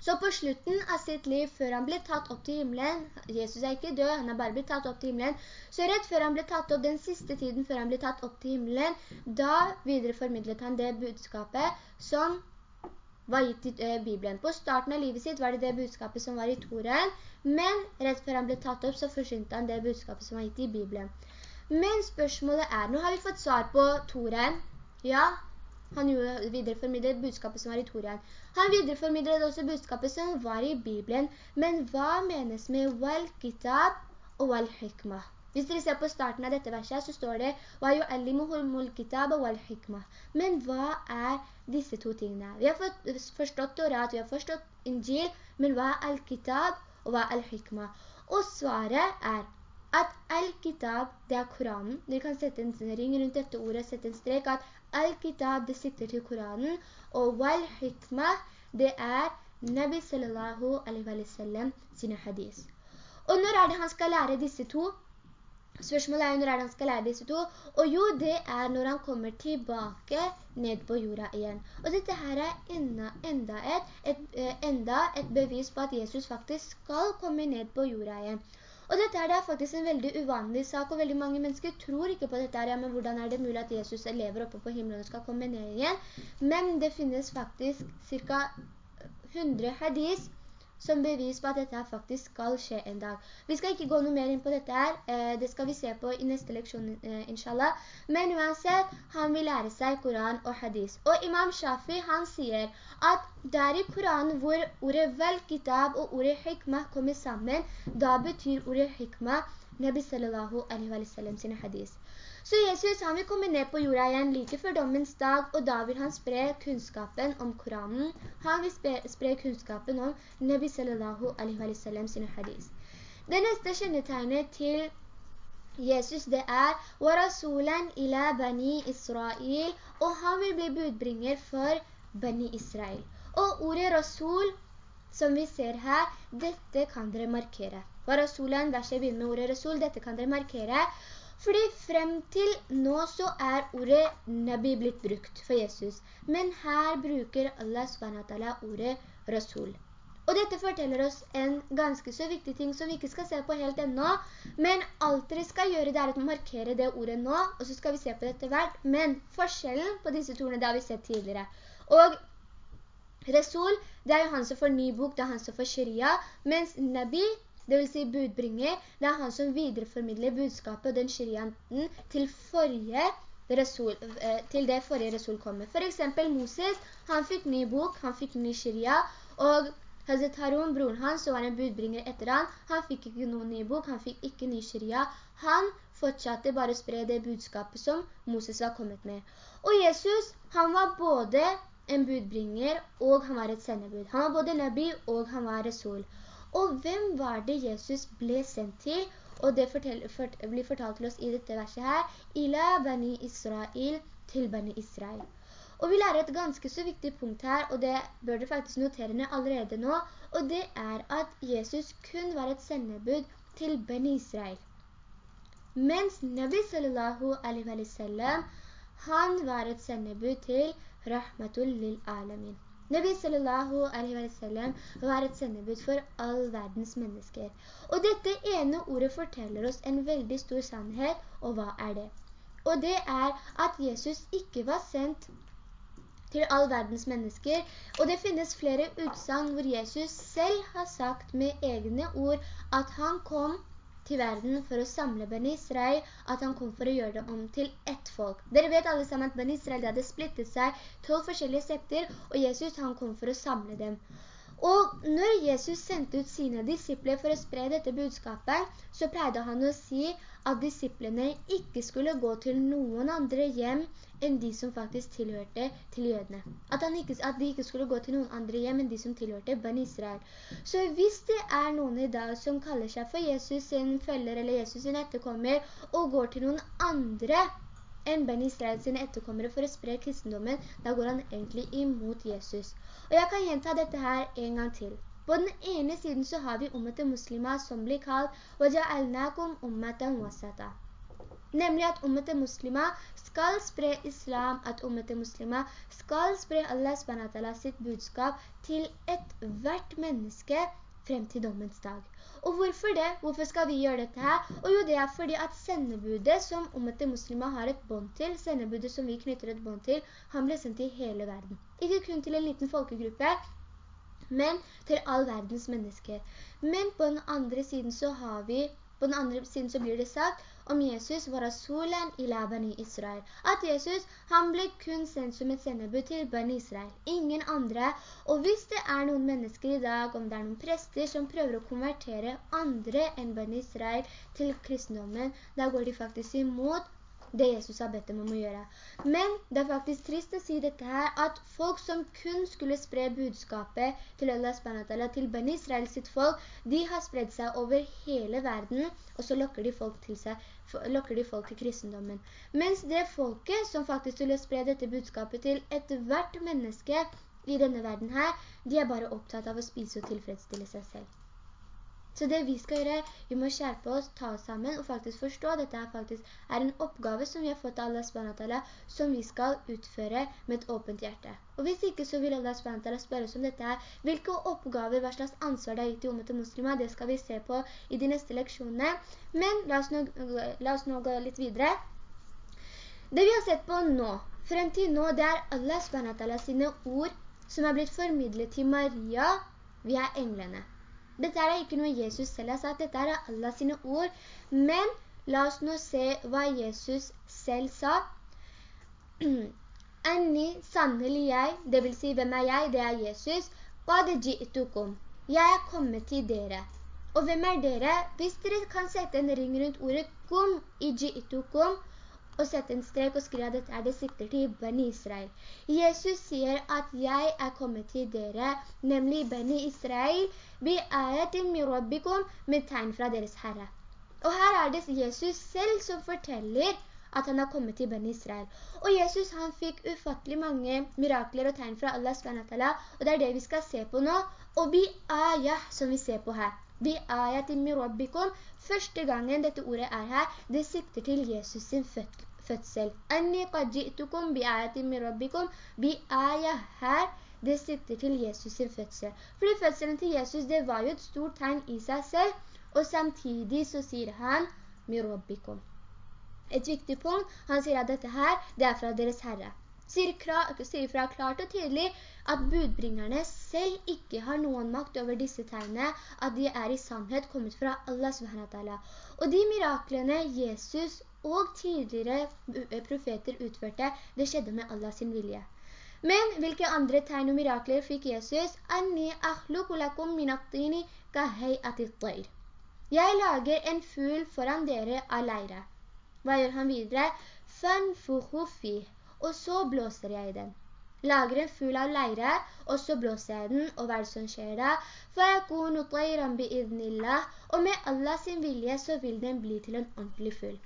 Så på slutten av sitt liv, før han ble tatt opp til himmelen, Jesus er ikke død, han er bare blitt tatt opp til himmelen, så rett før han ble tatt opp, den siste tiden før han ble tatt opp til himmelen, da videreformidlet han det budskapet som var gitt i uh, Bibelen. På starten av livet sitt var det det budskapet som var i Toren, men rett før han ble tatt opp, så forsynte han det budskapet som var gitt i Bibelen. Men spørsmålet er, nå har vi fått svar på Toren, ja, han videreformidlet budskapet som var i Torian. Han videreformidlet også budskapet som var i Bibelen. Men hva menes med wal-kitab og wal-hikmah? Hvis dere ser på starten av dette verset, så står det kitab og wal-hikmah». Men hva er disse to tingene? Vi har forstått Torat, vi har forstått Injil, men hva er al-kitab og hva er al-hikmah? Og svaret er at al-kitab, det er Koranen. Dere kan sette en ring rundt dette ordet, sette en strek, at Al-Kitab, det sikter til Koranen, og Wal-Hikmah, det er Nabi sallallahu alaihi wa sallam sine hadis. Og når er det han skal lære disse to? Spørsmålet er jo når er det han skal lære disse to? Og jo, det er når han kommer tilbake ned på jorda igjen. Og dette her er enda, enda, et, et, eh, enda et bevis på at Jesus faktisk skal komme ned på jorda igjen. Og dette er faktisk en veldig uvanlig sak, og veldig mange mennesker tror ikke på dette her, ja, men hvordan er det mulig at Jesus lever oppe på himmelen og skal komme ned igjen? Men det finnes faktisk cirka 100 hadis som bevis på at dette faktisk skal skje en dag. Vi skal ikke gå noe mer inn på dette her, eh, det skal vi se på i neste leksjon, eh, inshallah. Men uansett, han vil lære seg Koran og Hadis. Og Imam Shafi, han sier at det er i Koranen hvor ordet vel-kitab og ordet hikmah kommer sammen, da betyr ordet hikmah Nabi sallallahu alaihi wa sallam sine hadis. Så Jesus han vil komme ned på jorda igjen like før dommens dag, og da vil han spre kunnskapen om Koranen. Han vil spre, kunnskapen om Nabi sallallahu alaihi wa sallam sine hadis. Det neste kjennetegnet til Jesus det er «Warasulan ila bani Israel», og han vil bli budbringer for bani Israel. Og ordet rasul, som vi ser her, dette kan dere markere. «Warasulan», verset begynner med ordet rasul, dette kan dere markere. Fordi frem til nå så er ordet Nabi blitt brukt for Jesus. Men her bruker Allah SWT ordet Rasul. Og dette forteller oss en ganske så viktig ting som vi ikke skal se på helt ennå. Men alt dere skal gjøre det er å markere det ordet nå, og så skal vi se på dette hvert. Men forskjellen på disse torene, det har vi sett tidligere. Og Rasul, det er jo han som får ny bok, det er han som får sharia, mens Nabi, det vil si budbringer, det er han som videreformidler budskapet og den shirianten til eh, til det forrige Resul kommer. For eksempel Moses, han fikk ny bok, han fikk ny shiria, og Hazret Harun, broren hans, som var en budbringer etter han, han fikk ikke noen ny bok, han fikk ikke ny shiria. Han fortsatte bare å spre det budskapet som Moses var kommet med. Og Jesus, han var både en budbringer, og han var et sendebud. Han var både nabi, og han var resul. Og hvem var det Jesus ble sendt til? Og det fortell, fort, blir fortalt til oss i dette verset her. Ila bani Israel til bani Israel. Og vi lærer et ganske så viktig punkt her, og det bør dere faktisk notere ned allerede nå, og det er at Jesus kun var et sendebud til Bani Israel. Mens Nabi sallallahu alaihi wa sallam, han var et sendebud til Rahmatul lil alamin. Nabi sallallahu alaihi wa sallam var et sendebud for all verdens mennesker. Og dette ene ordet forteller oss en veldig stor sannhet, og hva er det? Og det er at Jesus ikke var sendt til all verdens mennesker, og det finnes flere utsagn hvor Jesus selv har sagt med egne ord at han kom til verden for å samle Ben Israel, at han kom for å gjøre det om til ett folk. Dere vet alle sammen at Ben Israel hadde splittet seg tolv forskjellige septer, og Jesus han kom for å samle dem. Og når Jesus sendte ut sine disipler for å spre dette budskapet, så pleide han å si at disiplene ikke skulle gå til noen andre hjem enn de som faktisk tilhørte til jødene. At, ikke, at, de ikke skulle gå til noen andre hjem enn de som tilhørte Ben Israel. Så hvis det er noen i dag som kaller seg for Jesus sin følger eller Jesus sin etterkommer, og går til noen andre enn Ben Israel sine etterkommere for å spre kristendommen, da går han egentlig imot Jesus. Og jeg kan gjenta dette her en gang til. På den ene siden så har vi ummete muslimer som blir kalt «Waja'alnakum ummatan wasata». Nemlig at ummete muslimer skal spre islam, at ummete muslimer skal spre Allah SWT sitt budskap til et hvert menneske frem til dommens dag. Og hvorfor det? Hvorfor skal vi gjøre dette her? Og jo, det er fordi at sendebudet som omvendte muslimer har et bånd til, sendebudet som vi knytter et bånd til, han ble sendt til hele verden. Ikke kun til en liten folkegruppe, men til all verdens mennesker. Men på den andre siden så har vi, på den andre siden så blir det sagt om Jesus var rasulen i Bani Israel. At Jesus, han ble kun sendt som et sendebud til Bani Israel. Ingen andre. Og hvis det er noen mennesker i dag, om det er noen prester som prøver å konvertere andre enn Bani Israel til kristendommen, da går de faktisk imot det Jesus har bedt dem om å gjøre. Men det er faktisk trist å si dette her, at folk som kun skulle spre budskapet til Allah SWT, til Ben Israel sitt folk, de har spredt seg over hele verden, og så lokker de folk til seg, lokker de folk til kristendommen. Mens det folket som faktisk skulle spre dette budskapet til et hvert menneske i denne verden her, de er bare opptatt av å spise og tilfredsstille seg selv. Så det vi skal gjøre, vi må skjerpe oss, ta oss sammen og faktisk forstå at dette faktisk er en oppgave som vi har fått av Allah SWT, som vi skal utføre med et åpent hjerte. Og hvis ikke så vil Allah SWT spørre oss om dette her. Hvilke oppgaver, hva slags ansvar det har gitt i området muslimer, det skal vi se på i de neste leksjonene. Men la oss nå, la oss nå gå litt videre. Det vi har sett på nå, frem til nå, det er Allah SWT sine ord som er blitt formidlet til Maria via englene. Dette er ikke noe Jesus selv har sagt, dette er Allah sine ord. Men la oss nå se hva Jesus selv sa. Anni, sannelig jeg, det vil si hvem er jeg, det er Jesus. Jeg er kommet til dere. Og hvem er dere? Hvis dere kan sette en ring rundt ordet kum i ji'tukum, og sette en strek og skrive at dette er det sikter til Bani Israel. Jesus sier at jeg er kommet til dere, nemlig Bani Israel, bi til mirabbikum, med tegn fra deres Herre. Og her er det Jesus selv som forteller at han har kommet til Bani Israel. Og Jesus han fikk ufattelig mange mirakler og tegn fra Allah SWT, og det er det vi skal se på nå. Og bi ayah som vi ser på her. Bi ayatin mirabbikum, første gangen dette ordet er her, det sikter til Jesus sin fødsel fødsel. Anni qad ji'tukum bi ayatin min rabbikum bi ayah her det sitter til Jesus sin fødsel. Fordi fødselen til Jesus, det var jo et stort tegn i seg selv, og samtidig så sier han mirabbikum. Et viktig punkt, han sier at dette her, det er fra deres Herre. Sier, sier fra klart og tydelig at budbringerne selv ikke har noen makt over disse tegnene, at de er i sannhet kommet fra Allah subhanahu Og de miraklene Jesus og tidligere profeter utførte, det skjedde med Allah sin vilje. Men hvilke andre tegn og mirakler fikk Jesus? Anni akhlukulakum minattini kaheiatittayr. Jeg lager en fugl foran dere av leire. Hva gjør han videre? Fanfuhu fi. Og så blåser jeg den. Lager en fugl av leire, og så blåser jeg den, og hva er det som skjer da? Fayakunu tayran bi'idnillah. Og med Allah sin vilje så vil den bli til en ordentlig fugl.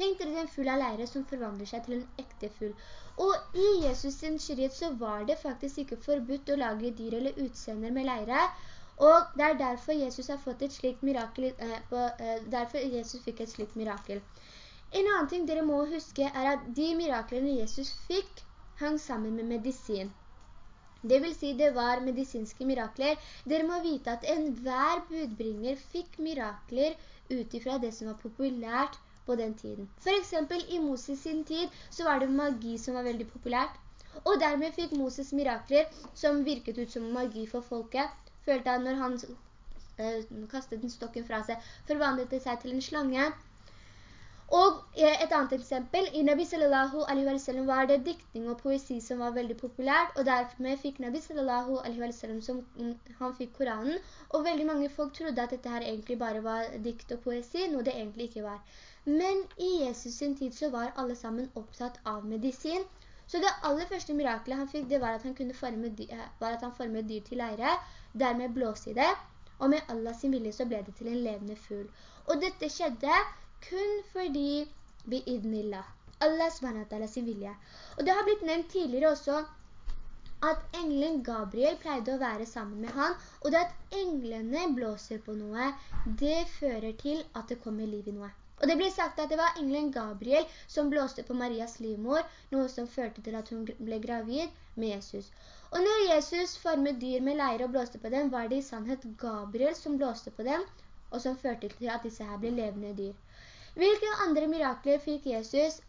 Tenk dere den full av leire som forvandler seg til en ekte full. Og i Jesus sin shariat så var det faktisk ikke forbudt å lage dyr eller utsender med leire. Og det er derfor Jesus fikk et slikt mirakel. En annen ting dere må huske er at de miraklene Jesus fikk hang sammen med medisin. Det vil si det var medisinske mirakler. Dere må vite at enhver budbringer fikk mirakler utifra det som var populært på den tiden. For eksempel i Moses sin tid så var det magi som var veldig populært. Og dermed fikk Moses mirakler som virket ut som magi for folket. Følte han når han øh, kastet den stokken fra seg, forvandlet det seg til en slange. Og eh, et annet eksempel, i Nabi sallallahu alaihi wa sallam var det diktning og poesi som var veldig populært, og dermed fikk Nabi sallallahu alaihi wa sallam som mm, han fikk Koranen, og veldig mange folk trodde at dette her egentlig bare var dikt og poesi, noe det egentlig ikke var. Men i Jesus sin tid så var alle sammen opptatt av medisin. Så det aller første mirakelet han fikk, det var at han, kunne forme, eh, var at han formet dyr til leire, dermed blåse i det, og med Allah sin vilje så ble det til en levende fugl. Og dette skjedde kun fordi bi'idnillah, Allah SWT sin vilje. Og det har blitt nevnt tidligere også at englen Gabriel pleide å være sammen med han, og det at englene blåser på noe, det fører til at det kommer liv i noe. Og det blir sagt at det var englen Gabriel som blåste på Marias livmor, noe som førte til at hun ble gravid med Jesus. Og når Jesus formet dyr med leire og blåste på dem, var det i sannhet Gabriel som blåste på dem, og som førte til at disse her ble levende dyr. Hvilke andre mirakler fikk Jesus?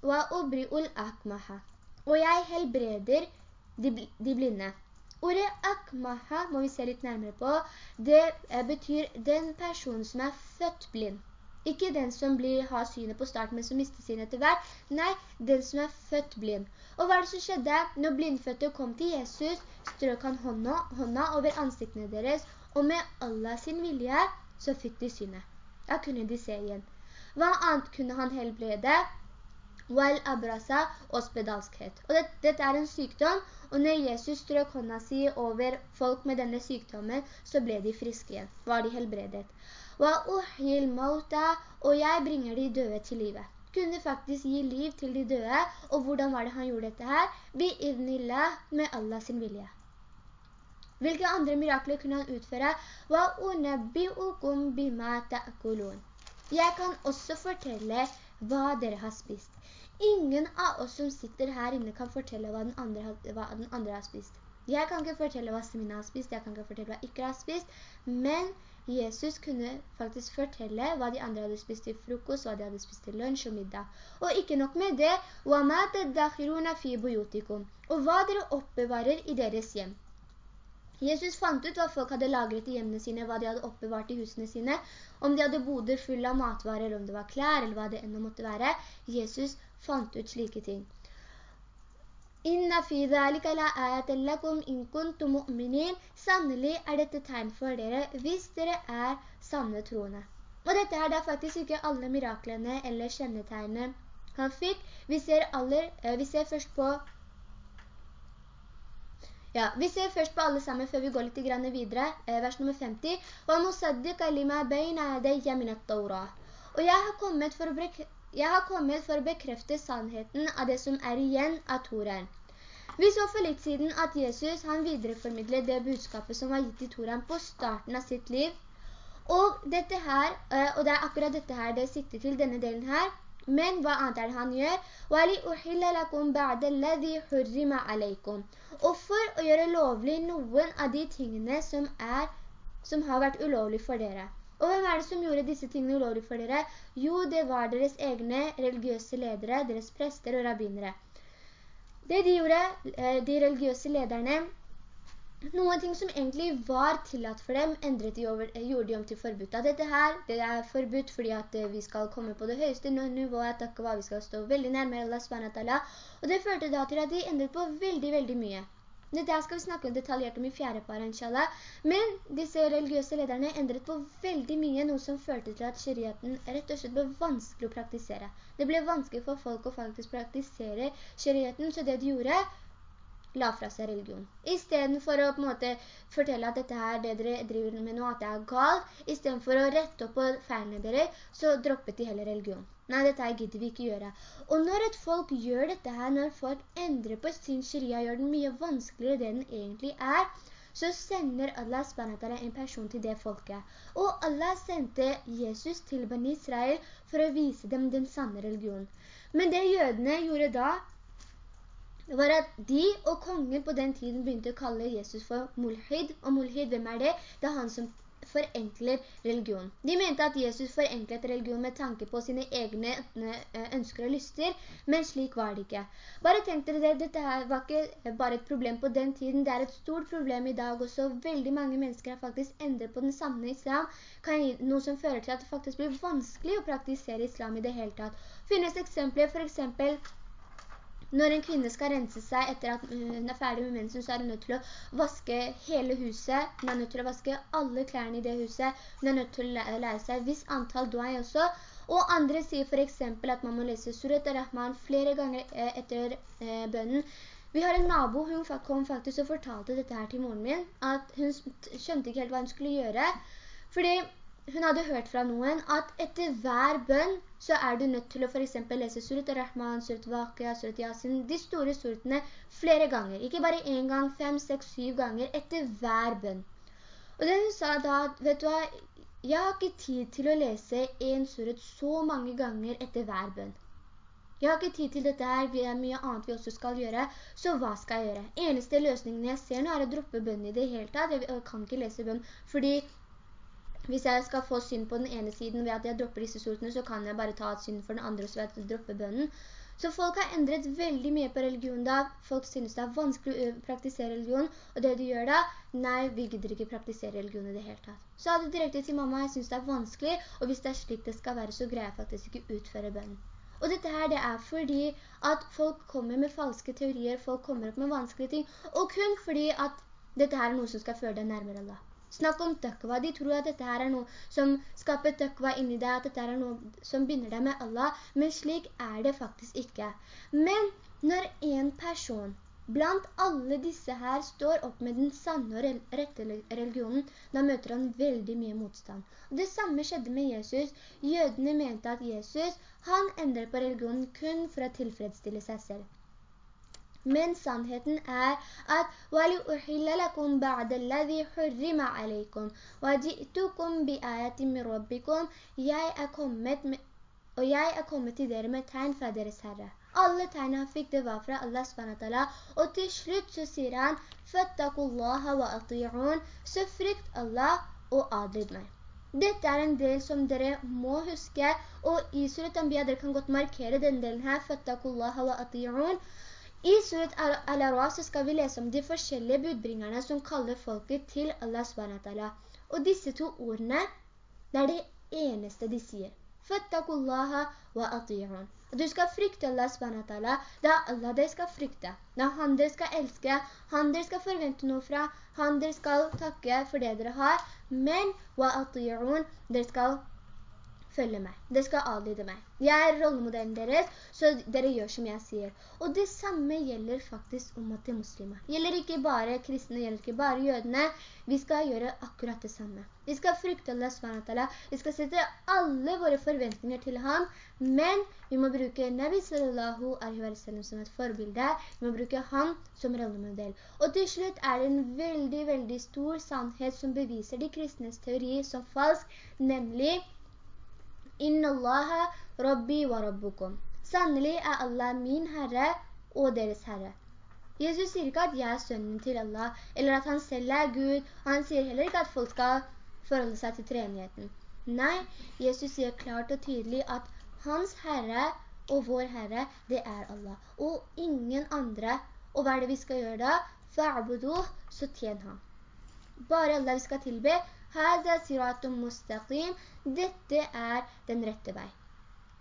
Og jeg helbreder de, de blinde. Ordet akmaha må vi se litt nærmere på. Det eh, betyr den personen som er født blind. Ikke den som blir, har synet på start, men som mister synet etter hvert. Nei, den som er født blind. Og hva er det som skjedde? Når blindfødte kom til Jesus, strøk han hånda, hånda over ansiktene deres, og med Allah sin vilje, så fikk de synet. Da kunne de se igjen. Hva annet kunne han helbrede? Wal abrasa og spedalskhet. Og dette, dette er en sykdom, og når Jesus strøk hånda si over folk med denne sykdommen, så ble de friske igjen. Var de helbredet og jeg bringer de døde til livet. Kunne faktisk gi liv til de døde, og hvordan var det han gjorde dette her? Bi-idnillah, med Allah sin vilje. Hvilke andre mirakler kunne han utføre? Jeg kan også fortelle hva dere har spist. Ingen av oss som sitter her inne kan fortelle hva den andre, hva den andre har spist. Jeg kan ikke fortelle hva Semina har spist, jeg kan ikke fortelle hva Ikra har spist, men Jesus kunne faktisk fortelle hva de andre hadde spist til frokost, hva de hadde spist til lunsj og middag. Og ikke nok med det, og hva dere oppbevarer i deres hjem. Jesus fant ut hva folk hadde lagret i hjemmene sine, hva de hadde oppbevart i husene sine, om de hadde boder full av matvarer, eller om det var klær, eller hva det enda måtte være. Jesus fant ut slike ting. Inna fi dhalika la ayaten lakum mu'minin. Sannelig er dette tegn for dere, hvis dere er sanne troende. Og dette her, det er faktisk ikke alle miraklene eller kjennetegnene han fikk. Vi ser, aller, eh, vi ser først på ja, vi ser først på alle sammen før vi går litt videre. Eh, vers nummer 50. Og jeg har kommet for å jeg har kommet for å bekrefte sannheten av det som er igjen av Toren. Vi så for litt siden at Jesus han videreformidlet det budskapet som var gitt i Toren på starten av sitt liv. Og, dette her, eh, og det er akkurat dette her det sikter til denne delen her, men hva annet er det han gjør? Og for å gjøre lovlig noen av de tingene som, er, som har vært ulovlig for dere. Og hvem er det som gjorde disse tingene ulovlig for dere? Jo, det var deres egne religiøse ledere, deres prester og rabbinere. Det de gjorde, eh, de religiøse lederne, noen ting som egentlig var tillatt for dem, de over, eh, gjorde de om til forbudt. Dette her, det er forbudt fordi at eh, vi skal komme på det høyeste nivået, takk hva vi skal stå veldig nærmere Allah SWT. Og det førte da til at de endret på veldig, veldig mye. Dette skal vi snakke detaljert om i fjerde par, inshallah. Men disse religiøse lederne endret på veldig mye, noe som førte til at shariaten rett og slett ble vanskelig å praktisere. Det ble vanskelig for folk å faktisk praktisere shariaten, så det de gjorde, la fra seg religion. I stedet for å på en måte fortelle at dette her, det dere driver med nå, at det er galt, i stedet for å rette opp på feilene dere, så droppet de hele religion. Nei, dette her gidder vi ikke gjøre. Og når et folk gjør dette her, når folk endrer på sin sharia, gjør den mye vanskeligere det den egentlig er, så sender Allah SWT en person til det folket. Og Allah sendte Jesus til Bani Israel for å vise dem den sanne religionen. Men det jødene gjorde da, var at de og kongen på den tiden begynte å kalle Jesus for mulhid. Og mulhid, hvem er det? Det er han som forenkler religion. De mente at Jesus forenklet religion med tanke på sine egne eh, ønsker og lyster, men slik var det ikke. Bare tenk dere det, dette her var ikke bare et problem på den tiden, det er et stort problem i dag også. Veldig mange mennesker har faktisk endret på den samme islam, noe som fører til at det faktisk blir vanskelig å praktisere islam i det hele tatt. Finnes eksempler, for eksempel når en kvinne skal rense seg etter at hun er ferdig med mensen, så er hun nødt til å vaske hele huset. Hun er nødt til å vaske alle klærne i det huset. Hun er nødt til å lære seg viss antall duai også. Og andre sier for eksempel at man må lese Surat al-Rahman flere ganger eh, etter bønnen. Vi har en nabo, hun kom faktisk og fortalte dette her til moren min, at hun skjønte ikke helt hva hun skulle gjøre. Fordi hun hadde hørt fra noen at etter hver bønn så er du nødt til å for eksempel lese Surat al-Rahman, Surat Waqia, Surat Yasin, de store suratene flere ganger. Ikke bare en gang, fem, seks, syv ganger etter hver bønn. Og det hun sa da, vet du hva, jeg har ikke tid til å lese en surat så mange ganger etter hver bønn. Jeg har ikke tid til dette her, det er mye annet vi også skal gjøre, så hva skal jeg gjøre? Eneste løsningen jeg ser nå er å droppe bønn i det hele tatt. Jeg kan ikke lese bønn, fordi hvis jeg skal få synd på den ene siden ved at jeg dropper disse sortene, så kan jeg bare ta et synd for den andre ved at jeg dropper bønnen. Så folk har endret veldig mye på religion da. Folk synes det er vanskelig å praktisere religion, og det de gjør da, nei, vi gidder ikke praktisere religion i det hele tatt. Så sa det direkte til mamma, jeg synes det er vanskelig, og hvis det er slik det skal være, så greier jeg faktisk ikke utføre bønnen. Og dette her, det er fordi at folk kommer med falske teorier, folk kommer opp med vanskelige ting, og kun fordi at dette her er noe som skal føre deg nærmere Allah. Snakk om tøkva. De tror at dette her er noe som skaper tøkva inni deg, at dette er noe som binder deg med Allah, men slik er det faktisk ikke. Men når en person blant alle disse her står opp med den sanne og rette religionen, da møter han veldig mye motstand. Det samme skjedde med Jesus. Jødene mente at Jesus, han endret på religionen kun for å tilfredsstille seg selv. Men sannheten er at وَلِأُحِلَّ لَكُمْ بَعْدَ الَّذِي حُرِّمَ عَلَيْكُمْ وَجِئْتُكُمْ بِآيَةٍ مِّن رَبِّكُمْ Jeg er kommet og jeg er kommet til dere med tegn fra deres Herre. Alle tegnene han fikk, det var fra Allah SWT. Og til slutt så sier han فَاتَّقُوا اللَّهَ وَأَطِيعُونَ Så frykt Allah og adlyd meg. Dette er en del som dere må huske, og i Surat Anbiya dere kan godt markere den delen her, فَاتَّقُوا اللَّهَ وَأَطِيعُونَ I Surat Al-Arwa så skal vi lese om de forskjellige budbringerne som kaller folket til Allah SWT. Og disse to ordene, det er det eneste de sier. Fattakullaha wa ati'un. Du skal frykte Allah SWT. Det er Allah dere skal frykte. Det er han dere skal elske. Han dere skal forvente noe fra. Han dere skal takke for det dere har. Men wa ati'un, dere skal følge meg. Det skal adlyde meg. Jeg er rollemodellen deres, så dere gjør som jeg sier. Og det samme gjelder faktisk om at det er muslimer. Gjelder ikke bare kristne, gjelder ikke bare jødene. Vi skal gjøre akkurat det samme. Vi skal frykte Allah SWT. Vi skal sette alle våre forventninger til ham, men vi må bruke Nabi sallallahu alaihi wa sallam som et forbilde. Vi må bruke ham som rollemodell. Og til slutt er det en veldig, veldig stor sannhet som beviser de kristnes teori som falsk, nemlig Inna Allaha Rabbi wa Rabbukum. Sannelig er Allah min Herre og deres Herre. Jesus sier ikke at jeg er sønnen til Allah, eller at han selv er Gud, og han sier heller ikke at folk skal forholde seg til treenigheten. Nei, Jesus sier klart og tydelig at hans Herre og vår Herre, det er Allah, og ingen andre. Og hva er det vi skal gjøre da? Fa'buduh, så tjen han. Bare Allah vi skal tilbe, Hada siratum mustaqim. Dette er den rette vei.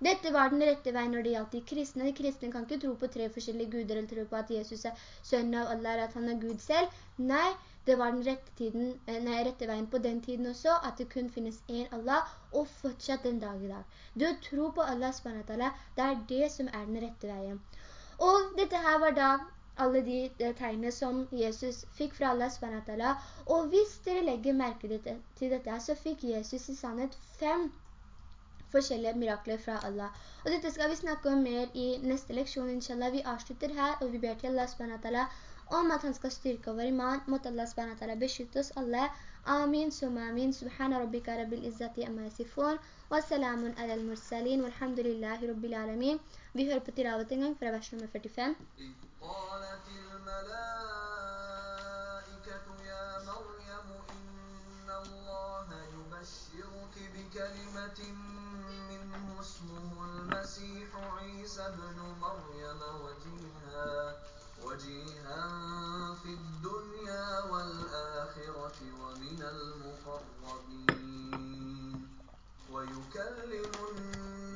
Dette var den rette vei når det gjaldt de kristne. De kristne kan ikke tro på tre forskjellige guder eller tro på at Jesus er sønn av Allah, eller at han er Gud selv. Nei, det var den rette, tiden, eh, nei, rette veien på den tiden også, at det kun finnes en Allah, og fortsatt den dag i dag. Du tror på Allah, det er det som er den rette veien. Og dette her var da alle de, tegnene som Jesus fikk fra Allah SWT. Og hvis dere legger merke til dette, så fikk Jesus i sannhet fem forskjellige mirakler fra Allah. Og dette skal vi snakke om mer i neste leksjon, inshallah. Vi avslutter her, og vi ber til Allah SWT om at han skal styrke vår iman. Måtte Allah SWT beskytte oss alle. Amin, summa amin. Subhana rabbika rabbil izzati amma yasifun. Wassalamun ala al-mursalin. Walhamdulillahi rabbil alamin. Vi hører på tilavet en gang fra vers nummer 45. قالت الملائكة يا مريم إن الله يبشرك بكلمة منه اسمه المسيح عيسى ابن مريم وجيها وجيها في الدنيا والآخرة ومن المقربين ويكلم الناس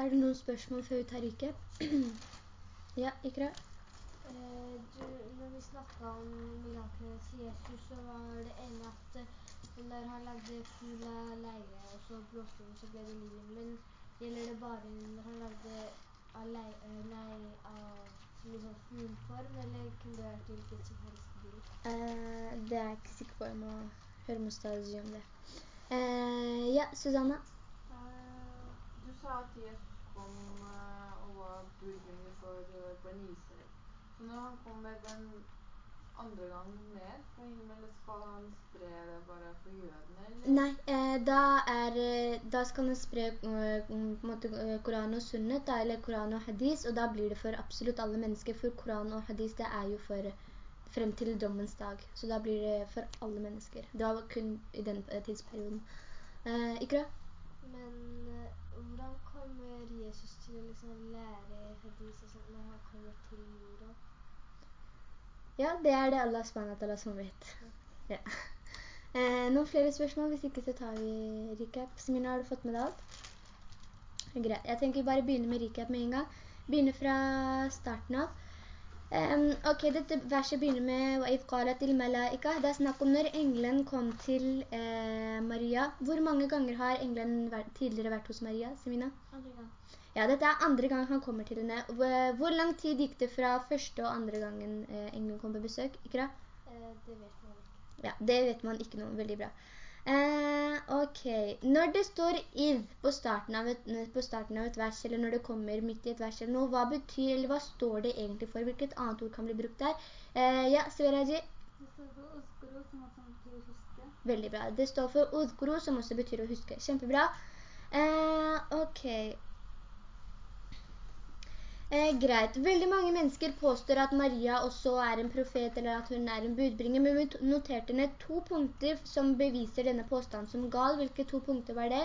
Er det noen spørsmål før vi tar Rike? ja, Ikra? Eh, du, når vi snakket om miraklet til Jesus, så var det ene at eh, når han lagde full av leire, og så blåste den, så ble det liv. Men gjelder det bare når han lagde av leie, eh, nei, av liksom fuglform, eller kunne det vært hvilket som helst dyr? Eh, det er jeg ikke sikker på, jeg må høre Mustazi om det. Eh, ja, Susanna? Eh, sa at Jesus kom eh, og var budbringer for eh, Bani Så når han kommer den andre gangen ned fra himmelen, skal han spre det bare for jødene, eller? Nei, eh, da, er, eh, da skal han spre eh, på måte, eh, Koran og sunnet, da, eller Koran og hadis, og da blir det for absolutt alle mennesker, for Koran og hadis, det er jo for frem til dommens dag. Så da blir det for alle mennesker. Det var kun i den eh, tidsperioden. Eh? Men eh, hvordan kommer Jesus til å liksom lære hadis og sånt når han kommer til jorda? Ja, det er det Allah SWT som vet. Ja. Eh, noen flere spørsmål? Hvis ikke så tar vi recap. Semina, har du fått med deg alt? Greit. Jeg tenker bare begynne med recap med en gang. Begynne fra starten av. Um, ok, dette verset begynner med «Wa'id qala til malaika». Det er snakk om når englen kom til eh, Maria. Hvor mange ganger har englen tidligere vært hos Maria, Semina? Andre gang. Ja, dette er andre gang han kommer til henne. Hvor, lang tid gikk det fra første og andre gangen eh, englen kom på besøk? Ikra? Eh, det vet man ikke. Ja, det vet man ikke noe. Veldig bra. Eh, ok. Når det står «iv» på starten, av et, på starten av et vers, eller når det kommer midt i et vers eller noe, hva betyr, eller hva står det egentlig for? Hvilket annet ord kan bli brukt der? Eh, ja, Sveraji? Det står for Oskoro, som også betyr å huske. Veldig bra. Det står for «udkuru», som også betyr å huske. Kjempebra. Eh, ok. Eh, greit. Veldig mange mennesker påstår at Maria også er en profet, eller at hun er en budbringer, men vi noterte ned to punkter som beviser denne påstanden som gal. Hvilke to punkter var det?